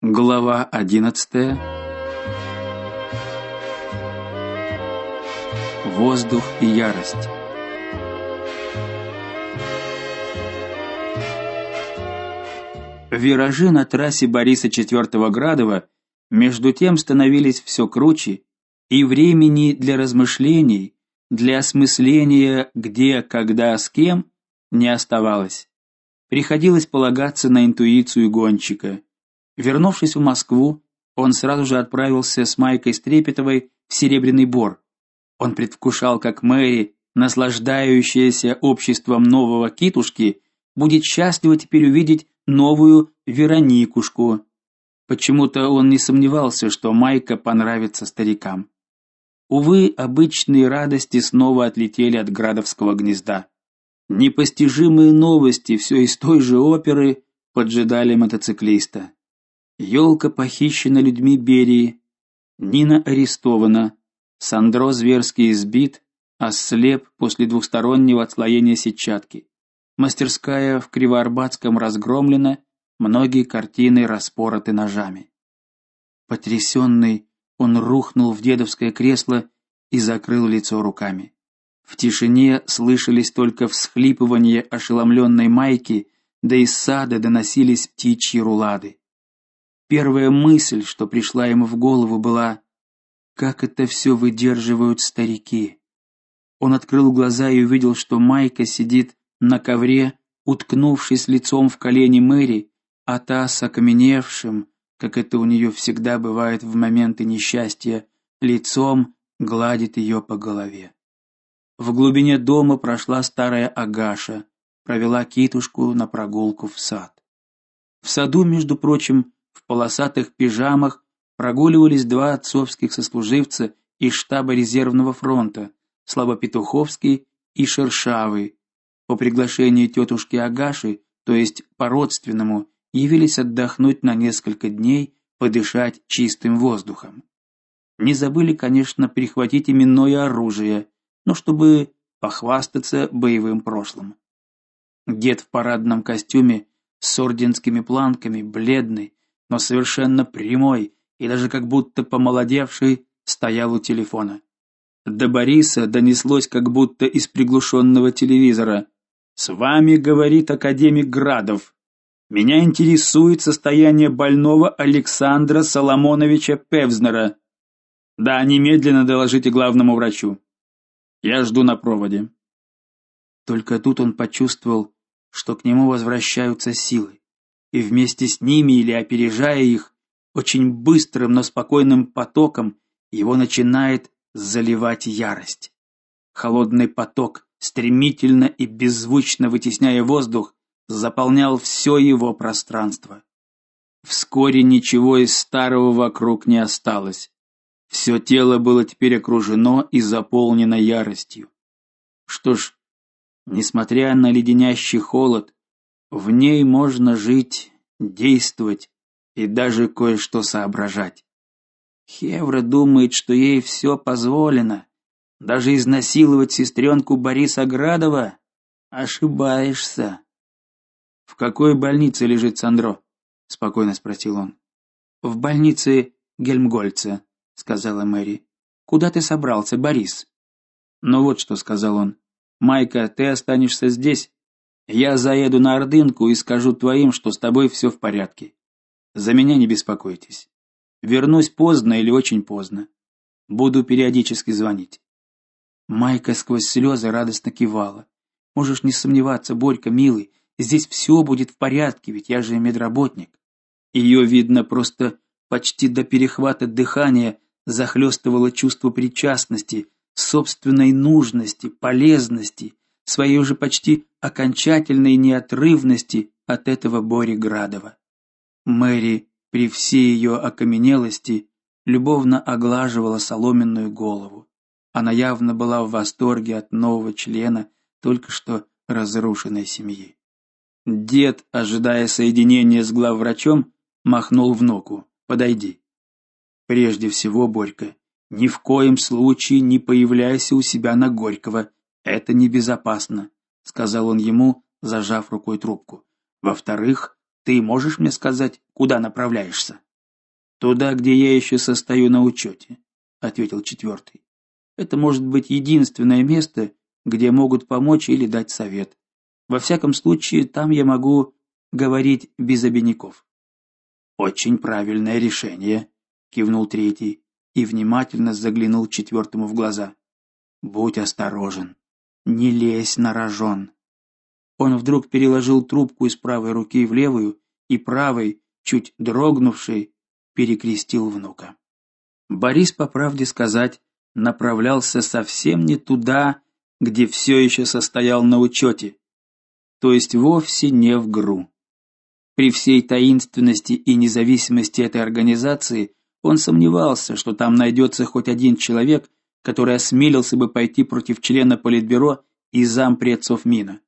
Глава одиннадцатая. Воздух и ярость. Виражи на трассе Бориса IV Градова между тем становились все круче, и времени для размышлений, для осмысления, где, когда, с кем не оставалось. Приходилось полагаться на интуицию гонщика. Вернувшись в Москву, он сразу же отправился с Майкой Стрепетовой в Серебряный Бор. Он предвкушал, как Мэри, наслаждающаяся обществом нового китушки, будет счастлива теперь увидеть новую Вероникушку. Почему-то он не сомневался, что Майка понравится старикам. Увы, обычные радости снова отлетели от градовского гнезда. Непостижимые новости все из той же оперы поджидали мотоциклиста. Ёлка похищена людьми Берии. Нина арестована. Сандро зверски избит, ослеп после двухстороннего отслоения сетчатки. Мастерская в Кривоарбатском разгромлена, многие картины распороты ножами. Потрясенный, он рухнул в дедовское кресло и закрыл лицо руками. В тишине слышались только всхлипывания ошеломленной Майки, да из сада доносились птичьи рулады. Первая мысль, что пришла ему в голову, была: как это все выдерживают старики. Он открыл глаза и увидел, что Майка сидит на ковре, уткнувшись лицом в колени Мэри, а та с окаменевшим, как это у нее всегда бывает в моменты несчастья, лицом гладит ее по голове. В глубине дома прошла старая Агаша, провела китушку на прогулку в сад. В саду, между прочим, полосатых пижамах прогуливались два отцовских сослуживца из штаба резервного фронта, Славопетуховский и Шершавый. По приглашению тетушки Агаши, то есть по-родственному, явились отдохнуть на несколько дней, подышать чистым воздухом. Не забыли, конечно, прихватить именное оружие, но чтобы похвастаться боевым прошлым. Дед в парадном костюме с орденскими планками, бледный, но совершенно прямой и даже как будто помолодевший, стоял у телефона. До Бориса донеслось как будто из приглушенного телевизора: "С вами говорит академик Градов. Меня интересует состояние больного Александра Соломоновича Певзнера. Да, немедленно доложите главному врачу. Я жду на проводе". Только тут он почувствовал, что к нему возвращаются силы и вместе с ними или опережая их, очень быстрым, но спокойным потоком его начинает заливать ярость. Холодный поток, стремительно и беззвучно вытесняя воздух, заполнял все его пространство. Вскоре ничего из старого вокруг не осталось. Все тело было теперь окружено и заполнено яростью. Что ж, несмотря на леденящий холод, в ней можно жить, действовать и даже кое-что соображать. Хевра думает, что ей все позволено, даже изнасиловать сестренку Бориса Градова. Ошибаешься. В какой больнице лежит Сандро? спокойно спросил он. В больнице Гельмгольца, сказала Мэри. Куда ты собрался, Борис? Ну вот что сказал он. Майка, ты останешься здесь, я заеду на Ордынку и скажу твоим, что с тобой все в порядке. За меня не беспокойтесь. Вернусь поздно или очень поздно. Буду периодически звонить. Майка сквозь слезы радостно кивала. Можешь не сомневаться, Борька, милый, здесь все будет в порядке, ведь я же медработник. Ее видно просто почти до перехвата дыхания захлестывало чувство причастности, собственной нужности, полезности своей уже почти окончательной неотрывности от этого Бори Градова. Мэри при всей ее окаменелости любовно оглаживала соломенную голову. Она явно была в восторге от нового члена только что разрушенной семьи. Дед, ожидая соединения с главврачом, махнул внуку: "Подойди". Прежде всего, Борька, ни в коем случае не появляйся у себя на Горького это небезопасно, сказал он ему, зажав рукой трубку. Во-вторых, ты можешь мне сказать, куда направляешься? Туда, где я еще состою на учете», — ответил четвертый. Это может быть единственное место, где могут помочь или дать совет. Во всяком случае, там я могу говорить без обиняков. Очень правильное решение, кивнул третий и внимательно заглянул четвертому в глаза. Будь осторожен, не лезь на рожон. Он вдруг переложил трубку из правой руки в левую и правой, чуть дрогнувшей, перекрестил внука. Борис, по правде сказать, направлялся совсем не туда, где все еще состоял на учете, то есть вовсе не в ГРУ. При всей таинственности и независимости этой организации он сомневался, что там найдется хоть один человек, который осмелился бы пойти против члена политбюро и зампред Совмина.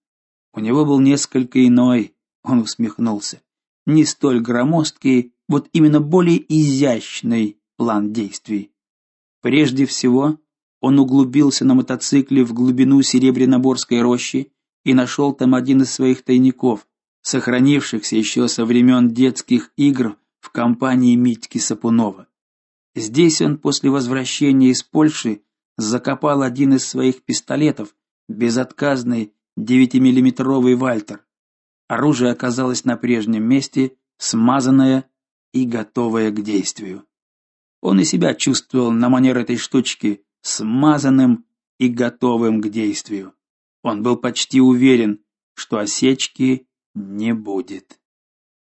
У него был несколько иной, он усмехнулся, не столь громоздкий, вот именно более изящный план действий. Прежде всего, он углубился на мотоцикле в глубину Серебряноборской рощи и нашел там один из своих тайников, сохранившихся еще со времен детских игр в компании Митьки Сапунова. Здесь он после возвращения из Польши закопал один из своих пистолетов, безотказный 9-миллиметровый Вальтер. Оружие оказалось на прежнем месте, смазанное и готовое к действию. Он и себя чувствовал на манер этой штучки смазанным и готовым к действию. Он был почти уверен, что осечки не будет.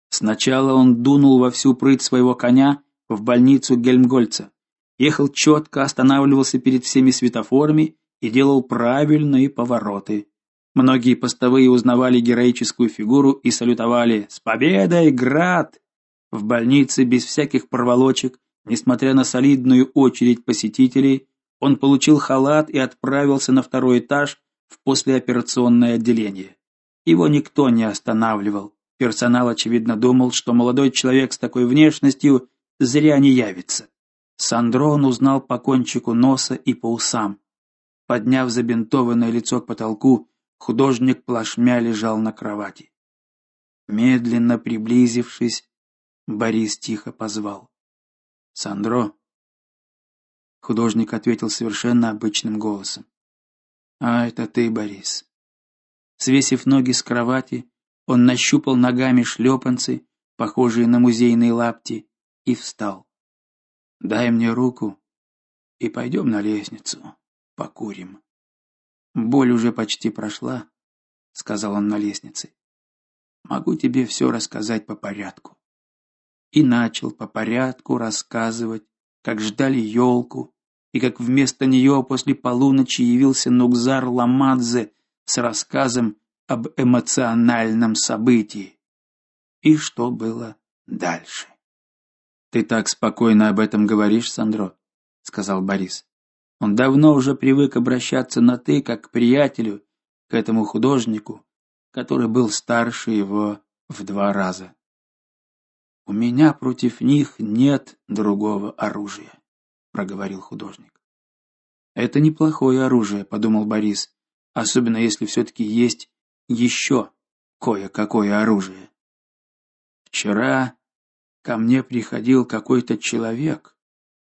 Сначала он дунул во всю прыть своего коня в больницу Гельмгольца. Ехал четко, останавливался перед всеми светофорами и делал правильные повороты. Многие постовые узнавали героическую фигуру и салютовали: "С победой, град!" В больнице без всяких проволочек Несмотря на солидную очередь посетителей, он получил халат и отправился на второй этаж в послеоперационное отделение. Его никто не останавливал. Персонал очевидно думал, что молодой человек с такой внешностью зря не явится. Сандро он узнал по кончику носа и по усам. Подняв забинтованное лицо к потолку, художник плашмя лежал на кровати. Медленно приблизившись, Борис тихо позвал: Сандро. Художник ответил совершенно обычным голосом. А это ты, Борис. Свесив ноги с кровати, он нащупал ногами шлепанцы, похожие на музейные лапти, и встал. Дай мне руку и пойдем на лестницу, покурим. Боль уже почти прошла, сказал он на лестнице. Могу тебе все рассказать по порядку и начал по порядку рассказывать, как ждали елку, и как вместо нее после полуночи явился Нугзар Ламадзе с рассказом об эмоциональном событии. И что было дальше? Ты так спокойно об этом говоришь, Сандро, сказал Борис. Он давно уже привык обращаться на ты как к приятелю, к этому художнику, который был старше его в два раза. У меня против них нет другого оружия, проговорил художник. Это неплохое оружие, подумал Борис, особенно если все таки есть еще кое-какое оружие. Вчера ко мне приходил какой-то человек,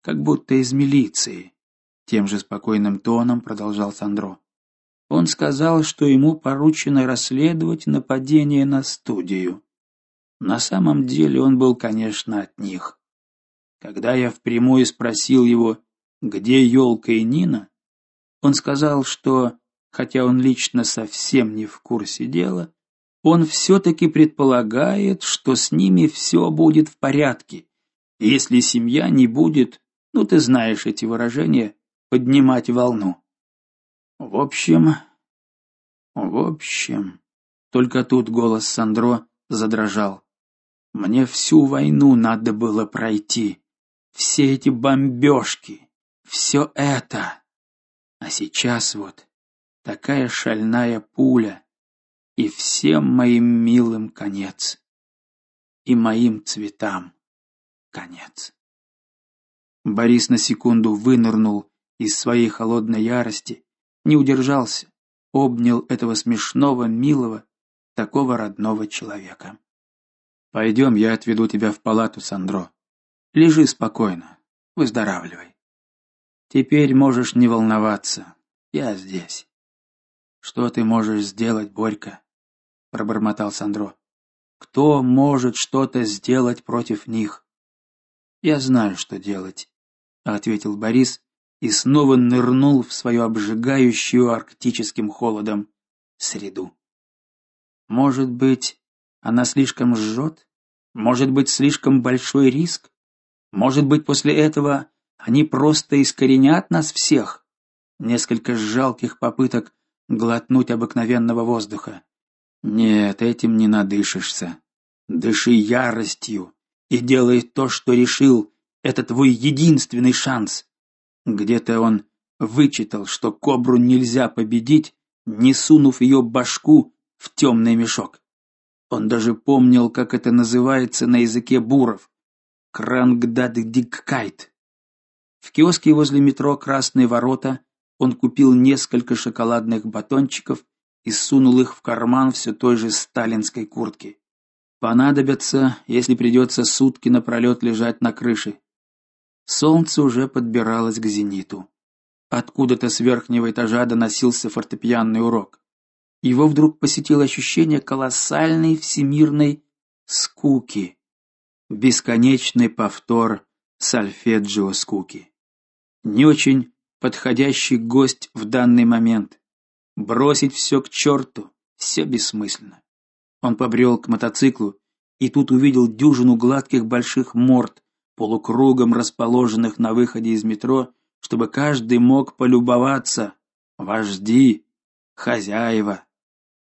как будто из милиции, тем же спокойным тоном продолжал Сандро. Он сказал, что ему поручено расследовать нападение на студию. На самом деле он был, конечно, от них. Когда я впрямую спросил его, где елка и Нина, он сказал, что, хотя он лично совсем не в курсе дела, он все таки предполагает, что с ними все будет в порядке. Если семья не будет, ну ты знаешь эти выражения, поднимать волну. В общем, в общем, только тут голос Сандро задрожал. Мне всю войну надо было пройти. Все эти бомбежки, все это. А сейчас вот такая шальная пуля, и всем моим милым конец. И моим цветам конец. Борис на секунду вынырнул из своей холодной ярости, не удержался, обнял этого смешного, милого, такого родного человека. Пойдем, я отведу тебя в палату, Сандро. Лежи спокойно, выздоравливай. Теперь можешь не волноваться. Я здесь. Что ты можешь сделать, Борька? Пробормотал Сандро. Кто может что-то сделать против них? Я знаю, что делать, ответил Борис и снова нырнул в свою обжигающую арктическим холодом среду. Может быть, она слишком жжет? Может быть, слишком большой риск? Может быть, после этого они просто искоренят нас всех? Несколько жалких попыток глотнуть обыкновенного воздуха. Нет, этим не надышишься. Дыши яростью и делай то, что решил. Это твой единственный шанс. Где-то он вычитал, что кобру нельзя победить, не сунув ее башку в темный мешок. Он даже помнил, как это называется на языке буров. Крангдаддиккайт. В киоске возле метро Красные ворота он купил несколько шоколадных батончиков и сунул их в карман все той же сталинской куртки. Понадобятся, если придется сутки напролет лежать на крыше. Солнце уже подбиралось к зениту. Откуда-то с верхнего этажа доносился фортепианный урок. Его вдруг посетило ощущение колоссальной всемирной скуки. Бесконечный повтор сольфеджио скуки. Не очень подходящий гость в данный момент. Бросить все к черту, все бессмысленно. Он побрел к мотоциклу и тут увидел дюжину гладких больших морд, полукругом расположенных на выходе из метро, чтобы каждый мог полюбоваться. Вожди, хозяева.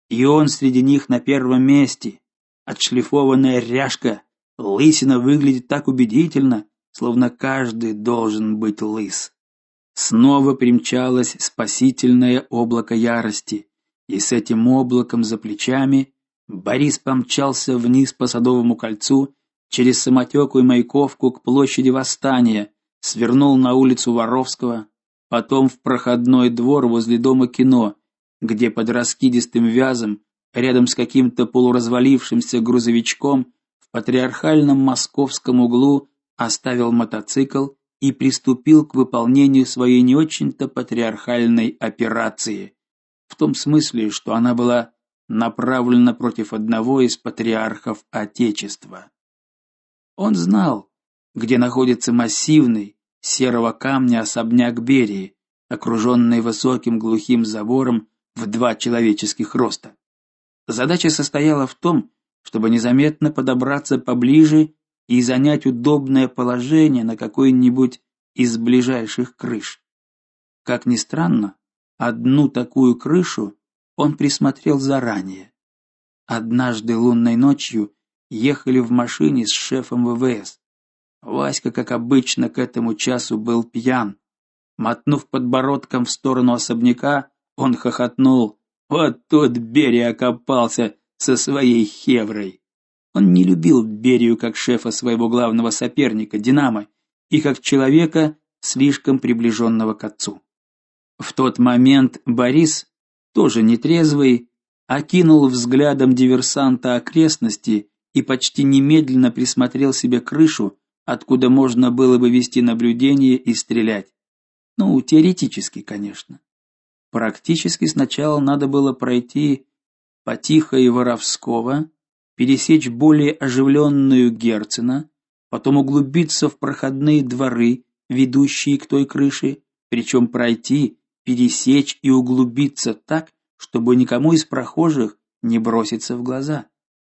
И он среди них на первом месте. Отшлифованная ряжка, лысина выглядит так убедительно, словно каждый должен быть лыс. Снова примчалось спасительное облако ярости, и с этим облаком за плечами Борис помчался вниз по Садовому кольцу через Самотеку и Маяковку к площади Восстания, свернул на улицу Воровского, потом в проходной двор возле дома кино, где под раскидистым вязом, рядом с каким-то полуразвалившимся грузовичком, в патриархальном московском углу оставил мотоцикл и приступил к выполнению своей не очень-то патриархальной операции, в том смысле, что она была направлена против одного из патриархов отечества. Он знал, где находится массивный серого камня особняк Берии, окруженный высоким глухим забором в два человеческих роста. Задача состояла в том, чтобы незаметно подобраться поближе и занять удобное положение на какой-нибудь из ближайших крыш. Как ни странно, одну такую крышу он присмотрел заранее. Однажды лунной ночью ехали в машине с шефом ВВС. Васька, как обычно, к этому часу был пьян. Мотнув подбородком в сторону особняка, он хохотнул. Вот тут Берия окопался со своей хеврой. Он не любил Берию как шефа своего главного соперника Динамо и как человека, слишком приближенного к отцу. В тот момент Борис тоже нетрезвый, окинул взглядом диверсанта окрестности и почти немедленно присмотрел себе крышу, откуда можно было бы вести наблюдение и стрелять. Ну, теоретически, конечно. Практически сначала надо было пройти по Тихой Воровского, пересечь более оживленную Герцена, потом углубиться в проходные дворы, ведущие к той крыше, причем пройти пересечь и углубиться так, чтобы никому из прохожих не броситься в глаза,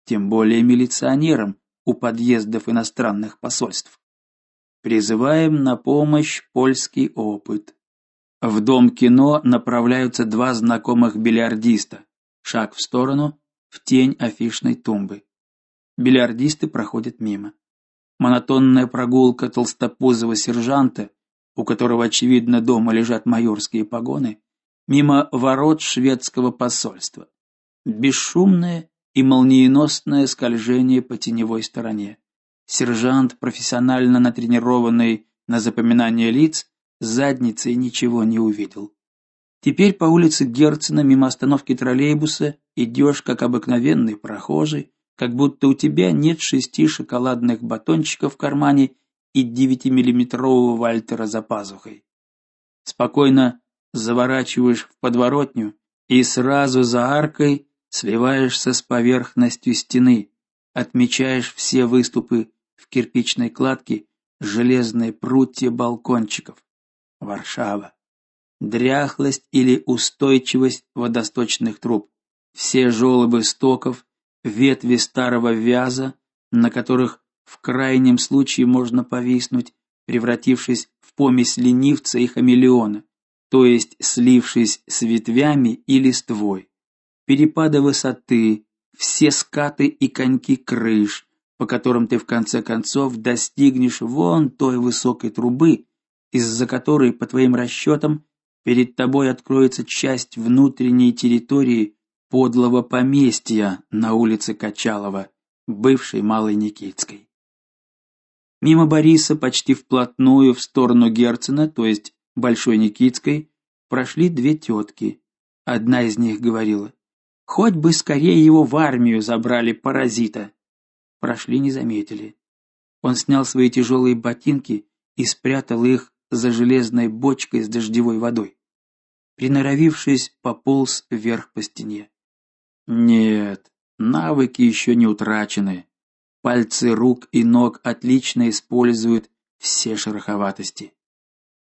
тем более милиционерам у подъездов иностранных посольств. Призываем на помощь польский опыт. В дом кино направляются два знакомых бильярдиста. Шаг в сторону, в тень афишной тумбы. Бильярдисты проходят мимо. Монотонная прогулка толстопузого сержанта у которого очевидно дома лежат майорские погоны, мимо ворот шведского посольства. Бесшумное и молниеносное скольжение по теневой стороне. Сержант, профессионально натренированный на запоминание лиц, задницей ничего не увидел. Теперь по улице Герцена мимо остановки троллейбуса идешь как обыкновенный прохожий, как будто у тебя нет шести шоколадных батончиков в кармане и 9-миллиметрового Вальтера за пазухой. Спокойно заворачиваешь в подворотню и сразу за аркой сливаешься с поверхностью стены, отмечаешь все выступы в кирпичной кладке, железные прутья балкончиков. Варшава. Дряхлость или устойчивость водосточных труб. Все желобы стоков, ветви старого вяза, на которых в крайнем случае можно повиснуть, превратившись в помесь ленивца и хамелеона, то есть слившись с ветвями и листвой. Перепады высоты, все скаты и коньки крыш, по которым ты в конце концов достигнешь вон той высокой трубы, из-за которой, по твоим расчетам, перед тобой откроется часть внутренней территории подлого поместья на улице Качалова, бывшей Малой Никитской. Мимо Бориса почти вплотную в сторону Герцена, то есть Большой Никитской, прошли две тетки. Одна из них говорила: "Хоть бы скорее его в армию забрали паразита". Прошли не заметили. Он снял свои тяжелые ботинки и спрятал их за железной бочкой с дождевой водой. Приноровившись, пополз вверх по стене. Нет, навыки еще не утрачены. Пальцы рук и ног отлично используют все шероховатости.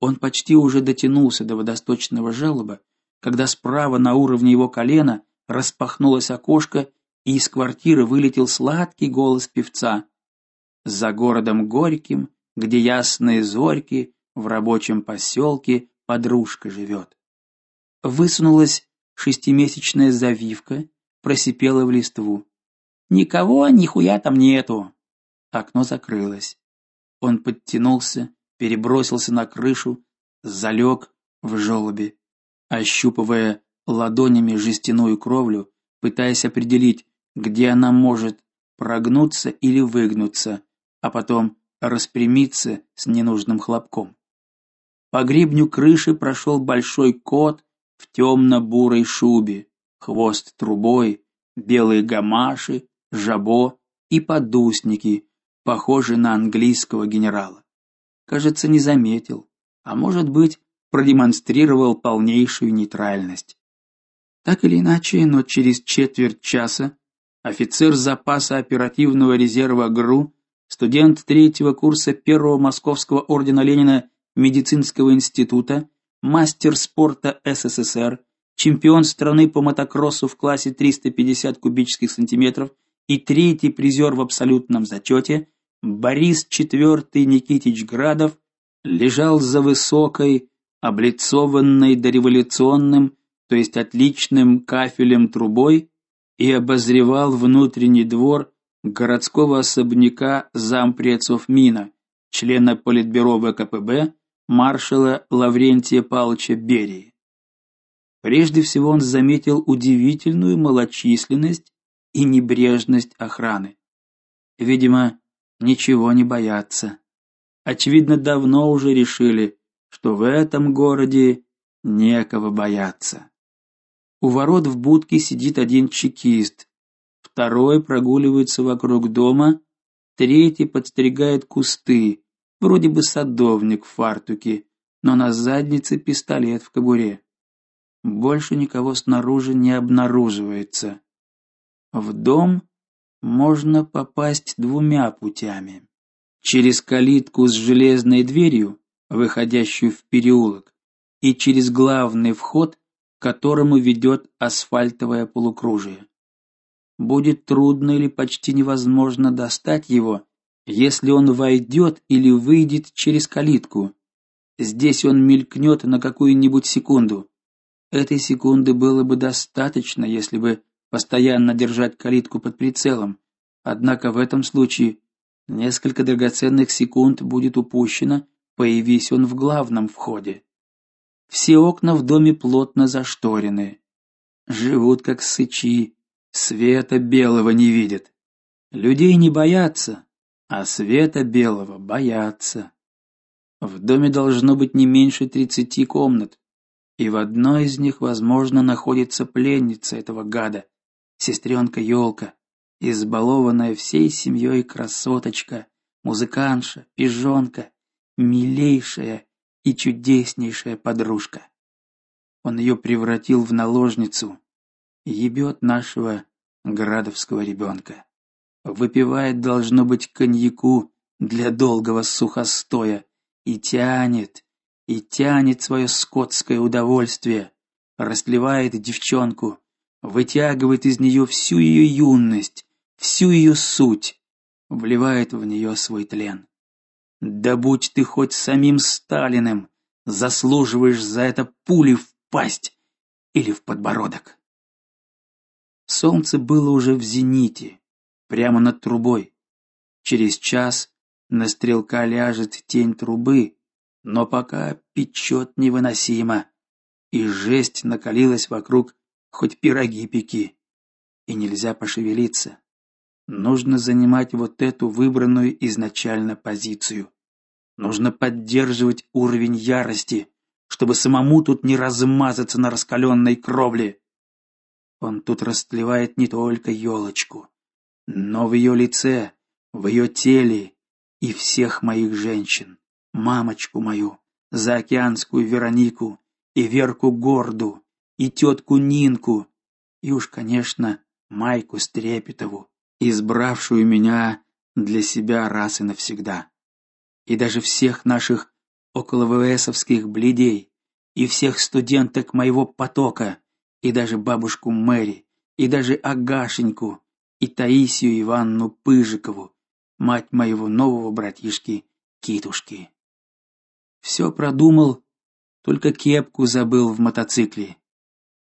Он почти уже дотянулся до водосточного желоба, когда справа на уровне его колена распахнулось окошко, и из квартиры вылетел сладкий голос певца. За городом горьким, где ясные зорьки, в рабочем поселке подружка живет. Высунулась шестимесячная завивка, просипела в листву. Никого, нихуя там нету. Окно закрылось. Он подтянулся, перебросился на крышу, залег в желобе, ощупывая ладонями жестяную кровлю, пытаясь определить, где она может прогнуться или выгнуться, а потом распрямиться с ненужным хлопком. По гребню крыши прошел большой кот в темно бурой шубе, хвост трубой, белые гамаши, жабо и подусники, похожие на английского генерала. Кажется, не заметил, а может быть, продемонстрировал полнейшую нейтральность. Так или иначе, но через четверть часа офицер запаса оперативного резерва ГРУ, студент третьего курса первого Московского ордена Ленина медицинского института, мастер спорта СССР, чемпион страны по мотокроссу в классе 350 кубических сантиметров и третий призер в абсолютном зачете, Борис IV Никитич Градов лежал за высокой, облицованной дореволюционным, то есть отличным кафелем трубой и обозревал внутренний двор городского особняка зампредсов Мина, члена политбюро ВКПБ маршала Лаврентия Павловича Берии. Прежде всего он заметил удивительную малочисленность и небрежность охраны. Видимо, ничего не боятся. Очевидно, давно уже решили, что в этом городе некого бояться. У ворот в будке сидит один чекист, второй прогуливается вокруг дома, третий подстригает кусты, вроде бы садовник в фартуке, но на заднице пистолет в кобуре. Больше никого снаружи не обнаруживается. В дом можно попасть двумя путями: через калитку с железной дверью, выходящую в переулок, и через главный вход, к которому ведет асфальтовое полукружие. Будет трудно или почти невозможно достать его, если он войдет или выйдет через калитку. Здесь он мелькнет на какую-нибудь секунду. Этой секунды было бы достаточно, если бы постоянно держать калитку под прицелом. Однако в этом случае несколько драгоценных секунд будет упущено, появись он в главном входе. Все окна в доме плотно зашторены. Живут как сычи, света белого не видят. Людей не боятся, а света белого боятся. В доме должно быть не меньше тридцати комнат и в одной из них, возможно, находится пленница этого гада, сестренка Ёлка, избалованная всей семьей красоточка, музыкантша, пижонка, милейшая и чудеснейшая подружка. Он ее превратил в наложницу, ебет нашего градовского ребенка. Выпивает должно быть коньяку для долгого сухостоя и тянет, и тянет свое скотское удовольствие, расливает девчонку, вытягивает из нее всю ее юность, всю ее суть, вливает в нее свой тлен. Да будь ты хоть самим Сталиным, заслуживаешь за это пули в пасть или в подбородок. Солнце было уже в зените, прямо над трубой. Через час на стрелка ляжет тень трубы, но пока печет невыносимо, и жесть накалилась вокруг, хоть пироги пеки, и нельзя пошевелиться. Нужно занимать вот эту выбранную изначально позицию. Нужно поддерживать уровень ярости, чтобы самому тут не размазаться на раскаленной кровле. Он тут растлевает не только елочку, но в ее лице, в ее теле и всех моих женщин, мамочку мою, заокеанскую Веронику и Верку Горду, и тетку Нинку, и уж, конечно, Майку Стрепетову, избравшую меня для себя раз и навсегда. И даже всех наших около ВВСовских бледей, и всех студенток моего потока, и даже бабушку Мэри, и даже Агашеньку, и Таисию Ивановну Пыжикову, мать моего нового братишки Китушки. Все продумал, только кепку забыл в мотоцикле.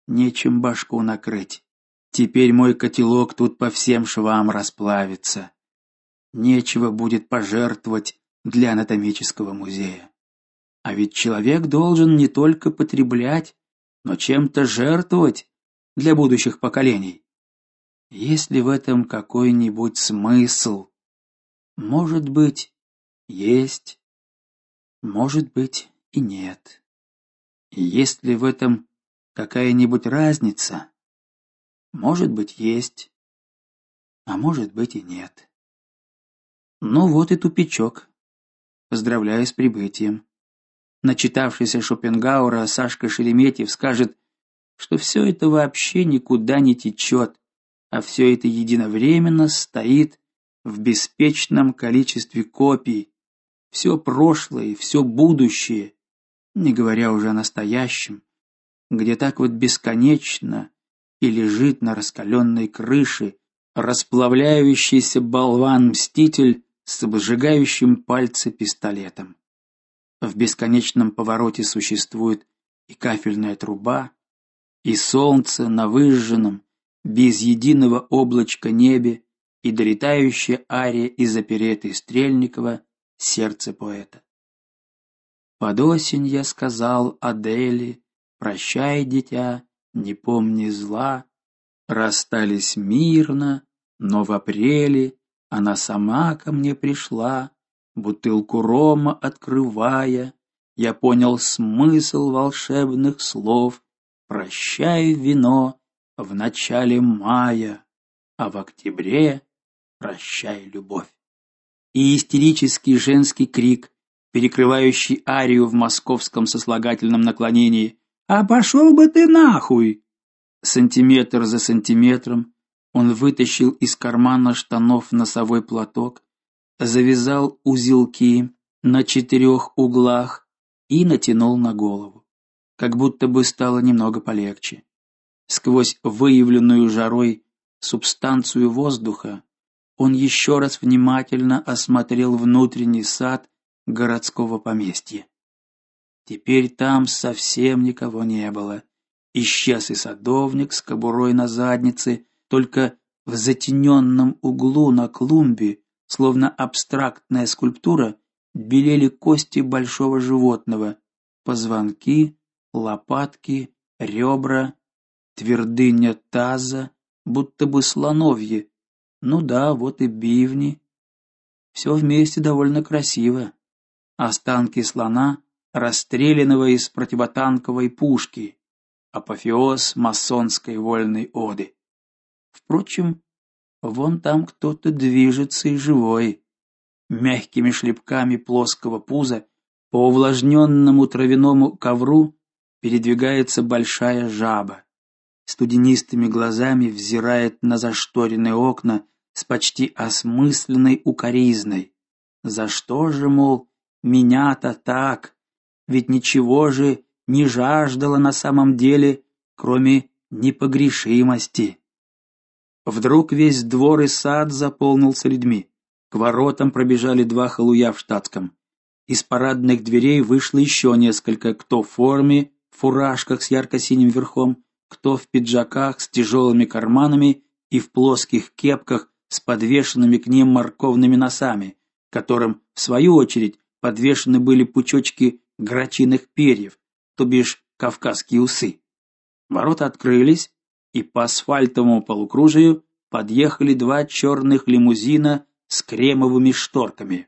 Нечем башку накрыть. Теперь мой котелок тут по всем швам расплавится. Нечего будет пожертвовать для анатомического музея. А ведь человек должен не только потреблять, но чем-то жертвовать для будущих поколений. Есть ли в этом какой-нибудь смысл? Может быть, есть. Может быть, и нет. Есть ли в этом какая-нибудь разница? Может быть, есть. А может быть и нет. Ну вот и тупичок. Поздравляю с прибытием. Начитавшийся Шопенгауэра Сашка Шереметьев скажет, что все это вообще никуда не течет, а все это единовременно стоит в беспечном количестве копий. Все прошлое и все будущее, не говоря уже о настоящем, где так вот бесконечно и лежит на раскаленной крыше расплавляющийся болван-мститель с обжигающим пальцы пистолетом. В бесконечном повороте существует и кафельная труба, и солнце на выжженном, без единого облачка небе, и долетающая ария из опереты Стрельникова «Сердце поэта». Под осень я сказал Адели, прощай, дитя, не помни зла. Расстались мирно, но в апреле она сама ко мне пришла, бутылку рома открывая, я понял смысл волшебных слов. Прощай вино в начале мая, а в октябре прощай любовь. И истерический женский крик, перекрывающий арию в московском сослагательном наклонении: "А пошел бы ты нахуй!" Сантиметр за сантиметром он вытащил из кармана штанов носовой платок, завязал узелки на четырех углах и натянул на голову. Как будто бы стало немного полегче. Сквозь выявленную жарой субстанцию воздуха он еще раз внимательно осмотрел внутренний сад городского поместья. Теперь там совсем никого не было. Исчез и садовник с кобурой на заднице, только в затененном углу на клумбе словно абстрактная скульптура, белели кости большого животного: позвонки, лопатки, ребра, твердыня таза, будто бы слоновье. Ну да, вот и бивни. Все вместе довольно красиво. Останки слона, расстрелянного из противотанковой пушки. Апофеоз масонской вольной оды. Впрочем, Вон там кто-то движется и живой. мягкими шлепками плоского пуза по увлажненному травяному ковру передвигается большая жаба. Студенистыми глазами взирает на зашторенные окна с почти осмысленной укоризной. За что же, мол, меня-то так? Ведь ничего же не жаждала на самом деле, кроме непогрешимости. Вдруг весь двор и сад заполнился людьми. К воротам пробежали два халуя в штатском. Из парадных дверей вышло еще несколько, кто в форме, в фуражках с ярко-синим верхом, кто в пиджаках с тяжелыми карманами и в плоских кепках с подвешенными к ним морковными носами, которым в свою очередь подвешены были пучочки грачиных перьев, то бишь кавказские усы. Ворота открылись, и по асфальтовому полукружию подъехали два черных лимузина с кремовыми шторками.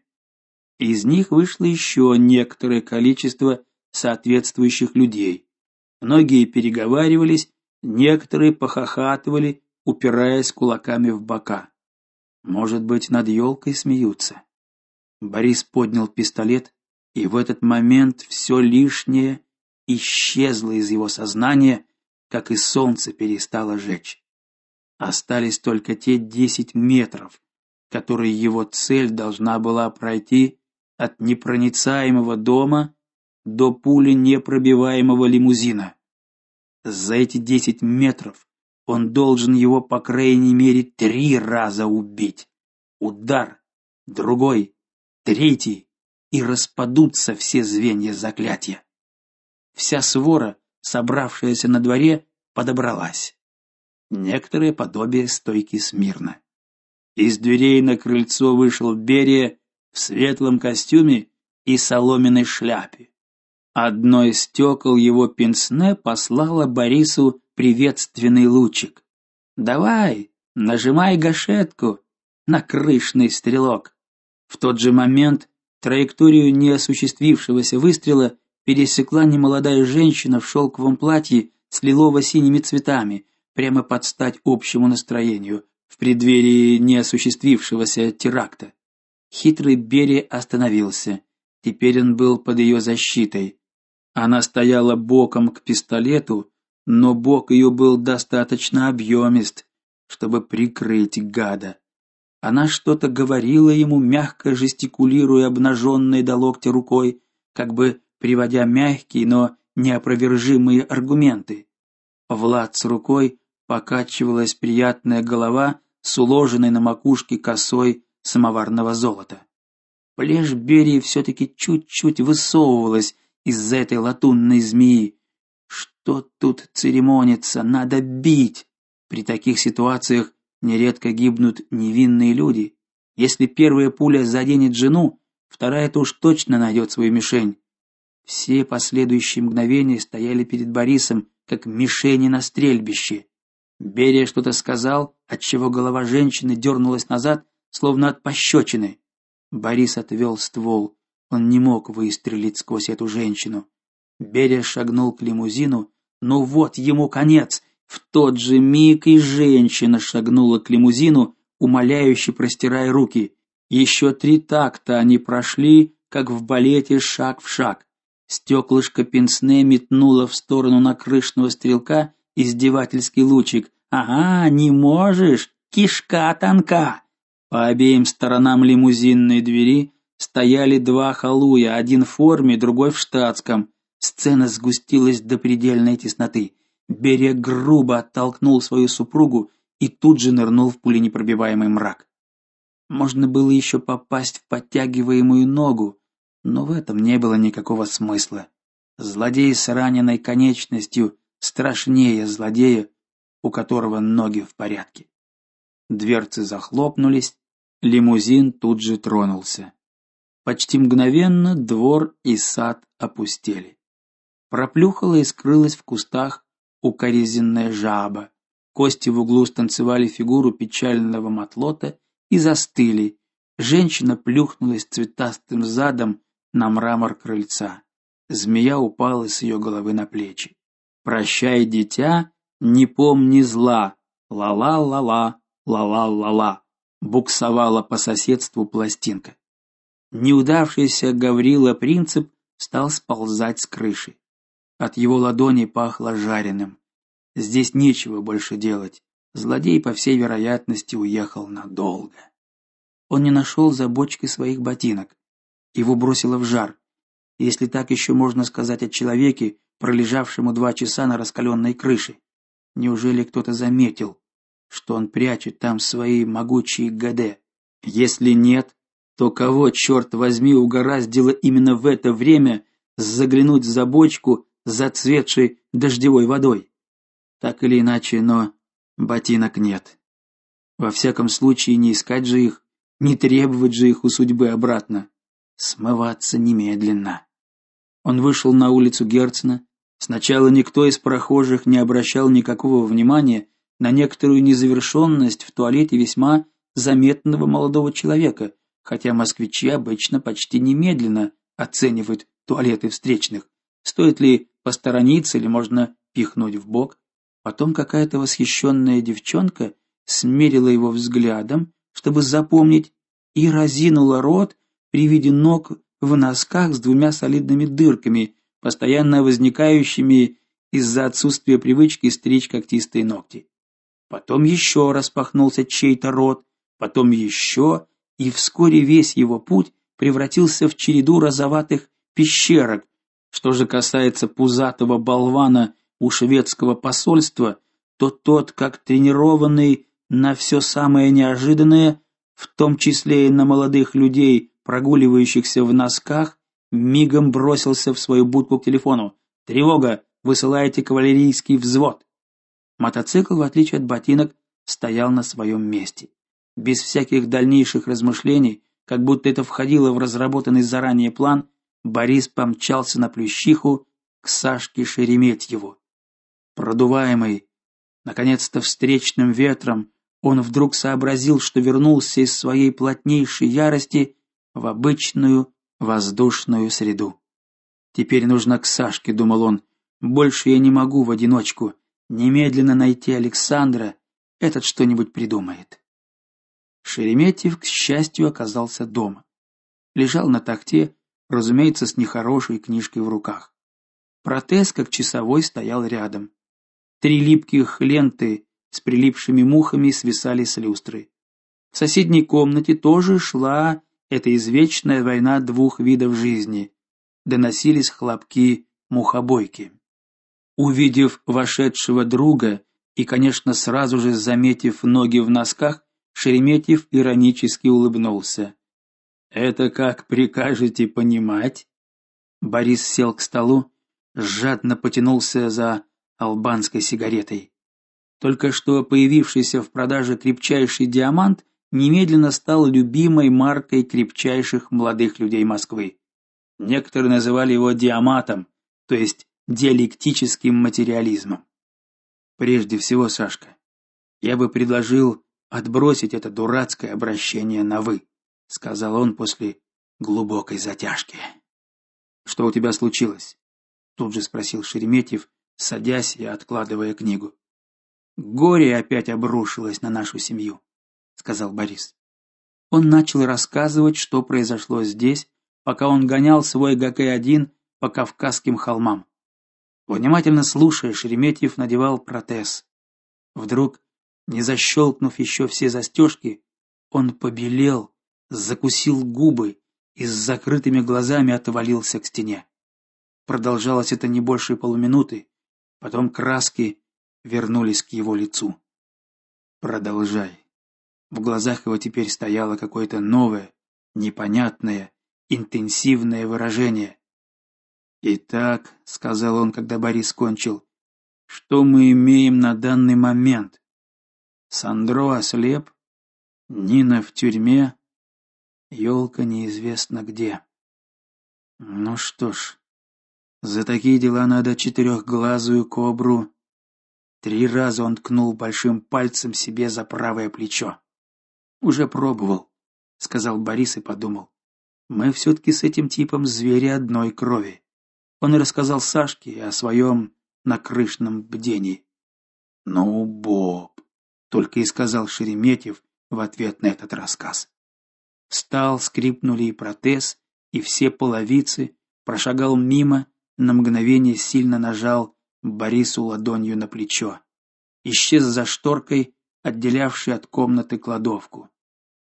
Из них вышло еще некоторое количество соответствующих людей. Многие переговаривались, некоторые похохатывали, упираясь кулаками в бока. Может быть, над елкой смеются. Борис поднял пистолет, и в этот момент все лишнее исчезло из его сознания, как и солнце перестало жечь. Остались только те десять метров, которые его цель должна была пройти от непроницаемого дома до пули непробиваемого лимузина. За эти десять метров он должен его по крайней мере три раза убить. Удар, другой, третий, и распадутся все звенья заклятия. Вся свора, собравшаяся на дворе, подобралась. Некоторое подобие стойки смирно. Из дверей на крыльцо вышел Берия в светлом костюме и соломенной шляпе. Одно из стекол его пенсне послало Борису приветственный лучик. Давай, нажимай гашетку, на крышный стрелок. В тот же момент траекторию неосуществившегося выстрела пересекла немолодая женщина в шелковом платье с лилово-синими цветами, прямо под стать общему настроению в преддверии неосуществившегося теракта. Хитрый Берия остановился. Теперь он был под ее защитой. Она стояла боком к пистолету, но бок ее был достаточно объемист, чтобы прикрыть гада. Она что-то говорила ему, мягко жестикулируя обнаженной до локтя рукой, как бы приводя мягкие, но неопровержимые аргументы. Влад с рукой покачивалась приятная голова с уложенной на макушке косой самоварного золота. Плешь Берии все таки чуть-чуть высовывалась из-за этой латунной змеи. Что тут церемониться, надо бить. При таких ситуациях нередко гибнут невинные люди. Если первая пуля заденет жену, вторая-то уж точно найдет свою мишень. Все последующие мгновения стояли перед Борисом, как мишени на стрельбище. Берия что-то сказал, отчего голова женщины дернулась назад, словно от пощечины. Борис отвел ствол. Он не мог выстрелить сквозь эту женщину. Берия шагнул к лимузину, но вот ему конец. В тот же миг и женщина шагнула к лимузину, умоляюще простирая руки. Еще три такта они прошли, как в балете шаг в шаг. Стеклышко пенсне метнуло в сторону накрышного стрелка издевательский лучик. Ага, не можешь, кишка тонка. По обеим сторонам лимузинной двери стояли два халуя, один в форме, другой в штатском. Сцена сгустилась до предельной тесноты. Берег грубо оттолкнул свою супругу и тут же нырнул в пуленепробиваемый мрак. Можно было еще попасть в подтягиваемую ногу, но в этом не было никакого смысла. Злодей с раненой конечностью страшнее злодея, у которого ноги в порядке. Дверцы захлопнулись, лимузин тут же тронулся. Почти мгновенно двор и сад опустели. Проплюхала и скрылась в кустах укоризненная жаба. Кости в углу станцевали фигуру печального матлота и застыли. Женщина плюхнулась цветастым задом на мрамор крыльца. Змея упала с ее головы на плечи. Прощай, дитя, не помни зла. Ла-ла-ла-ла, ла-ла-ла-ла. Буксовала по соседству пластинка. Неудавшийся Гаврила принцип стал сползать с крыши. От его ладони пахло жареным. Здесь нечего больше делать. Злодей, по всей вероятности, уехал надолго. Он не нашел за бочкой своих ботинок. Его бросило в жар. Если так еще можно сказать о человеке, пролежавшему два часа на раскаленной крыше. Неужели кто-то заметил, что он прячет там свои могучие ГД? Если нет, то кого, черт возьми, угораздило именно в это время заглянуть за бочку, зацветшей дождевой водой? Так или иначе, но ботинок нет. Во всяком случае, не искать же их, не требовать же их у судьбы обратно. Смываться немедленно. Он вышел на улицу Герцена. Сначала никто из прохожих не обращал никакого внимания на некоторую незавершенность в туалете весьма заметного молодого человека, хотя москвичи обычно почти немедленно оценивают туалеты встречных. Стоит ли посторониться или можно пихнуть в бок? Потом какая-то восхищенная девчонка смерила его взглядом, чтобы запомнить, и разинула рот при виде ног в носках с двумя солидными дырками, постоянно возникающими из-за отсутствия привычки стричь когтистые ногти. Потом еще распахнулся чей-то рот, потом еще, и вскоре весь его путь превратился в череду розоватых пещерок. Что же касается пузатого болвана у шведского посольства, то тот, как тренированный на все самое неожиданное, в том числе и на молодых людей, прогуливающихся в носках, мигом бросился в свою будку к телефону. Тревога, высылаете кавалерийский взвод. Мотоцикл, в отличие от ботинок, стоял на своем месте. Без всяких дальнейших размышлений, как будто это входило в разработанный заранее план, Борис помчался на Плющиху к Сашке Шереметьеву. Продуваемый наконец-то встречным ветром, он вдруг сообразил, что вернулся из своей плотнейшей ярости в обычную воздушную среду. Теперь нужно к Сашке, думал он. Больше я не могу в одиночку. Немедленно найти Александра, этот что-нибудь придумает. Шереметьев, к счастью, оказался дома. Лежал на тахте, разумеется, с нехорошей книжкой в руках. Протез, как часовой, стоял рядом. Три липких ленты с прилипшими мухами свисали с люстры. В соседней комнате тоже шла эта извечная война двух видов жизни. Доносились хлопки мухобойки. Увидев вошедшего друга и, конечно, сразу же заметив ноги в носках, Шереметьев иронически улыбнулся. Это как прикажете понимать? Борис сел к столу, жадно потянулся за албанской сигаретой. Только что появившийся в продаже крепчайший диамант немедленно стал любимой маркой крепчайших молодых людей Москвы. Некоторые называли его диаматом, то есть диалектическим материализмом. Прежде всего, Сашка, я бы предложил отбросить это дурацкое обращение на вы, сказал он после глубокой затяжки. Что у тебя случилось? тут же спросил Шереметьев, садясь и откладывая книгу. Горе опять обрушилось на нашу семью, сказал Борис. Он начал рассказывать, что произошло здесь, пока он гонял свой ГК-1 по Кавказским холмам. Внимательно слушая, Шереметьев надевал протез. Вдруг, не защелкнув еще все застежки, он побелел, закусил губы и с закрытыми глазами отвалился к стене. Продолжалось это не больше полуминуты, Потом краски вернулись к его лицу. Продолжай. В глазах его теперь стояло какое-то новое, непонятное, интенсивное выражение. Итак, сказал он, когда Борис кончил, что мы имеем на данный момент? Сандро ослеп, Нина в тюрьме, елка неизвестно где. Ну что ж, за такие дела надо четырехглазую кобру. Три раза он ткнул большим пальцем себе за правое плечо. Уже пробовал, сказал Борис и подумал. Мы все таки с этим типом звери одной крови. Он рассказал Сашке о своем накрышном бдении. Ну, Боб, только и сказал Шереметьев в ответ на этот рассказ. Встал, скрипнули и протез, и все половицы, прошагал мимо, на мгновение сильно нажал Борису ладонью на плечо. Исчез за шторкой, отделявшей от комнаты кладовку.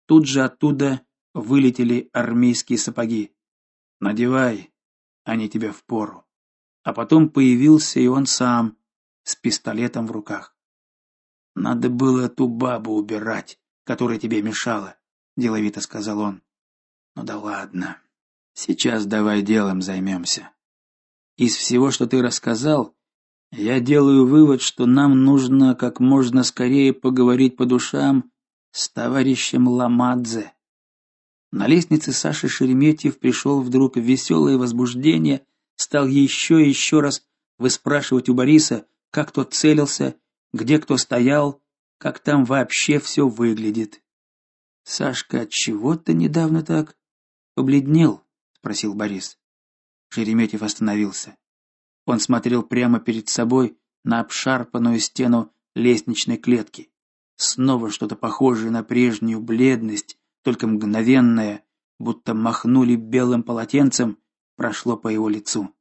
Тут же оттуда вылетели армейские сапоги. Надевай, они тебе впору. А потом появился и он сам с пистолетом в руках. Надо было ту бабу убирать, которая тебе мешала, деловито сказал он. Ну да ладно. Сейчас давай делом займемся. Из всего, что ты рассказал, я делаю вывод, что нам нужно как можно скорее поговорить по душам с товарищем Ламадзе. На лестнице Саша Шереметьев пришел вдруг в веселое возбуждение, стал еще и еще раз выспрашивать у Бориса, как тот целился, где кто стоял, как там вообще все выглядит. Сашка, чего ты недавно так побледнел? спросил Борис. Шереметьев остановился. Он смотрел прямо перед собой на обшарпанную стену лестничной клетки. Снова что-то похожее на прежнюю бледность, только мгновенное, будто махнули белым полотенцем, прошло по его лицу.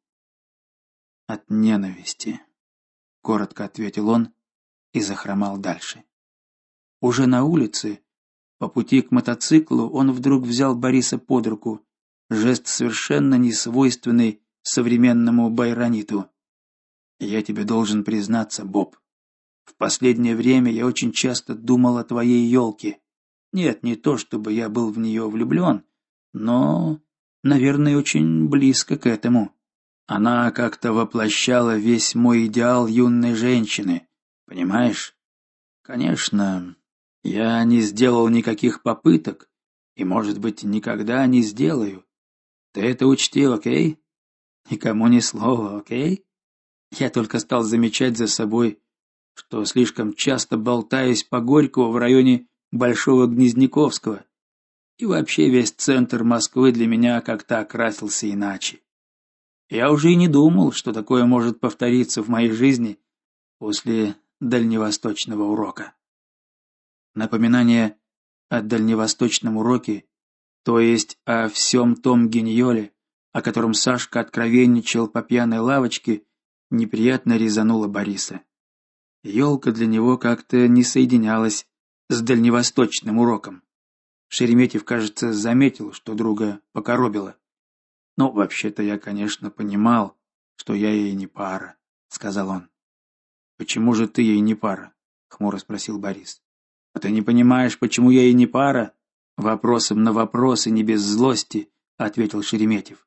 От ненависти, коротко ответил он и захромал дальше. Уже на улице, по пути к мотоциклу, он вдруг взял Бориса под руку, жест совершенно несвойственный современному байрониту. Я тебе должен признаться, Боб. В последнее время я очень часто думал о твоей елке. Нет, не то чтобы я был в нее влюблен, но, наверное, очень близко к этому. Она как-то воплощала весь мой идеал юной женщины, понимаешь? Конечно, я не сделал никаких попыток и, может быть, никогда не сделаю. Ты это учти, о'кей? Никому ни слова, о'кей? Я только стал замечать за собой, что слишком часто болтаюсь по Горького в районе Большого Гнезняковского. И вообще весь центр Москвы для меня как-то окрасился иначе. Я уже и не думал, что такое может повториться в моей жизни после дальневосточного урока. Напоминание о дальневосточном уроке, то есть о всем том геньоле, о котором Сашка откровенничал по пьяной лавочке, неприятно резануло Бориса. Елка для него как-то не соединялась с дальневосточным уроком. Шереметьев, кажется, заметил, что друга покоробило. "Ну, вообще-то я, конечно, понимал, что я ей не пара", сказал он. "Почему же ты ей не пара?" хмуро спросил Борис. "А ты не понимаешь, почему я ей не пара?" вопросом на вопрос и не без злости ответил Шереметьев.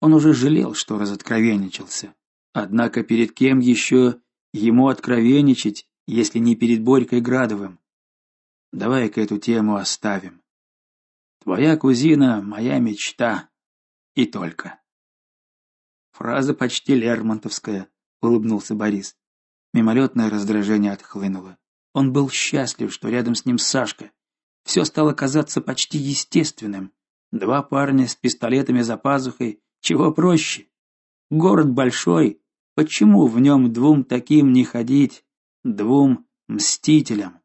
Он уже жалел, что разоткровенничался. Однако перед кем еще ему откровенничать, если не перед Борькой Градовым? Давай-ка эту тему оставим. Твоя кузина моя мечта и только. Фраза почти лермонтовская, улыбнулся Борис. Мимолетное раздражение отхлынуло. Он был счастлив, что рядом с ним Сашка. Все стало казаться почти естественным. Два парня с пистолетами за пазухой, чего проще? Город большой, почему в нем двум таким не ходить, двум мстителям?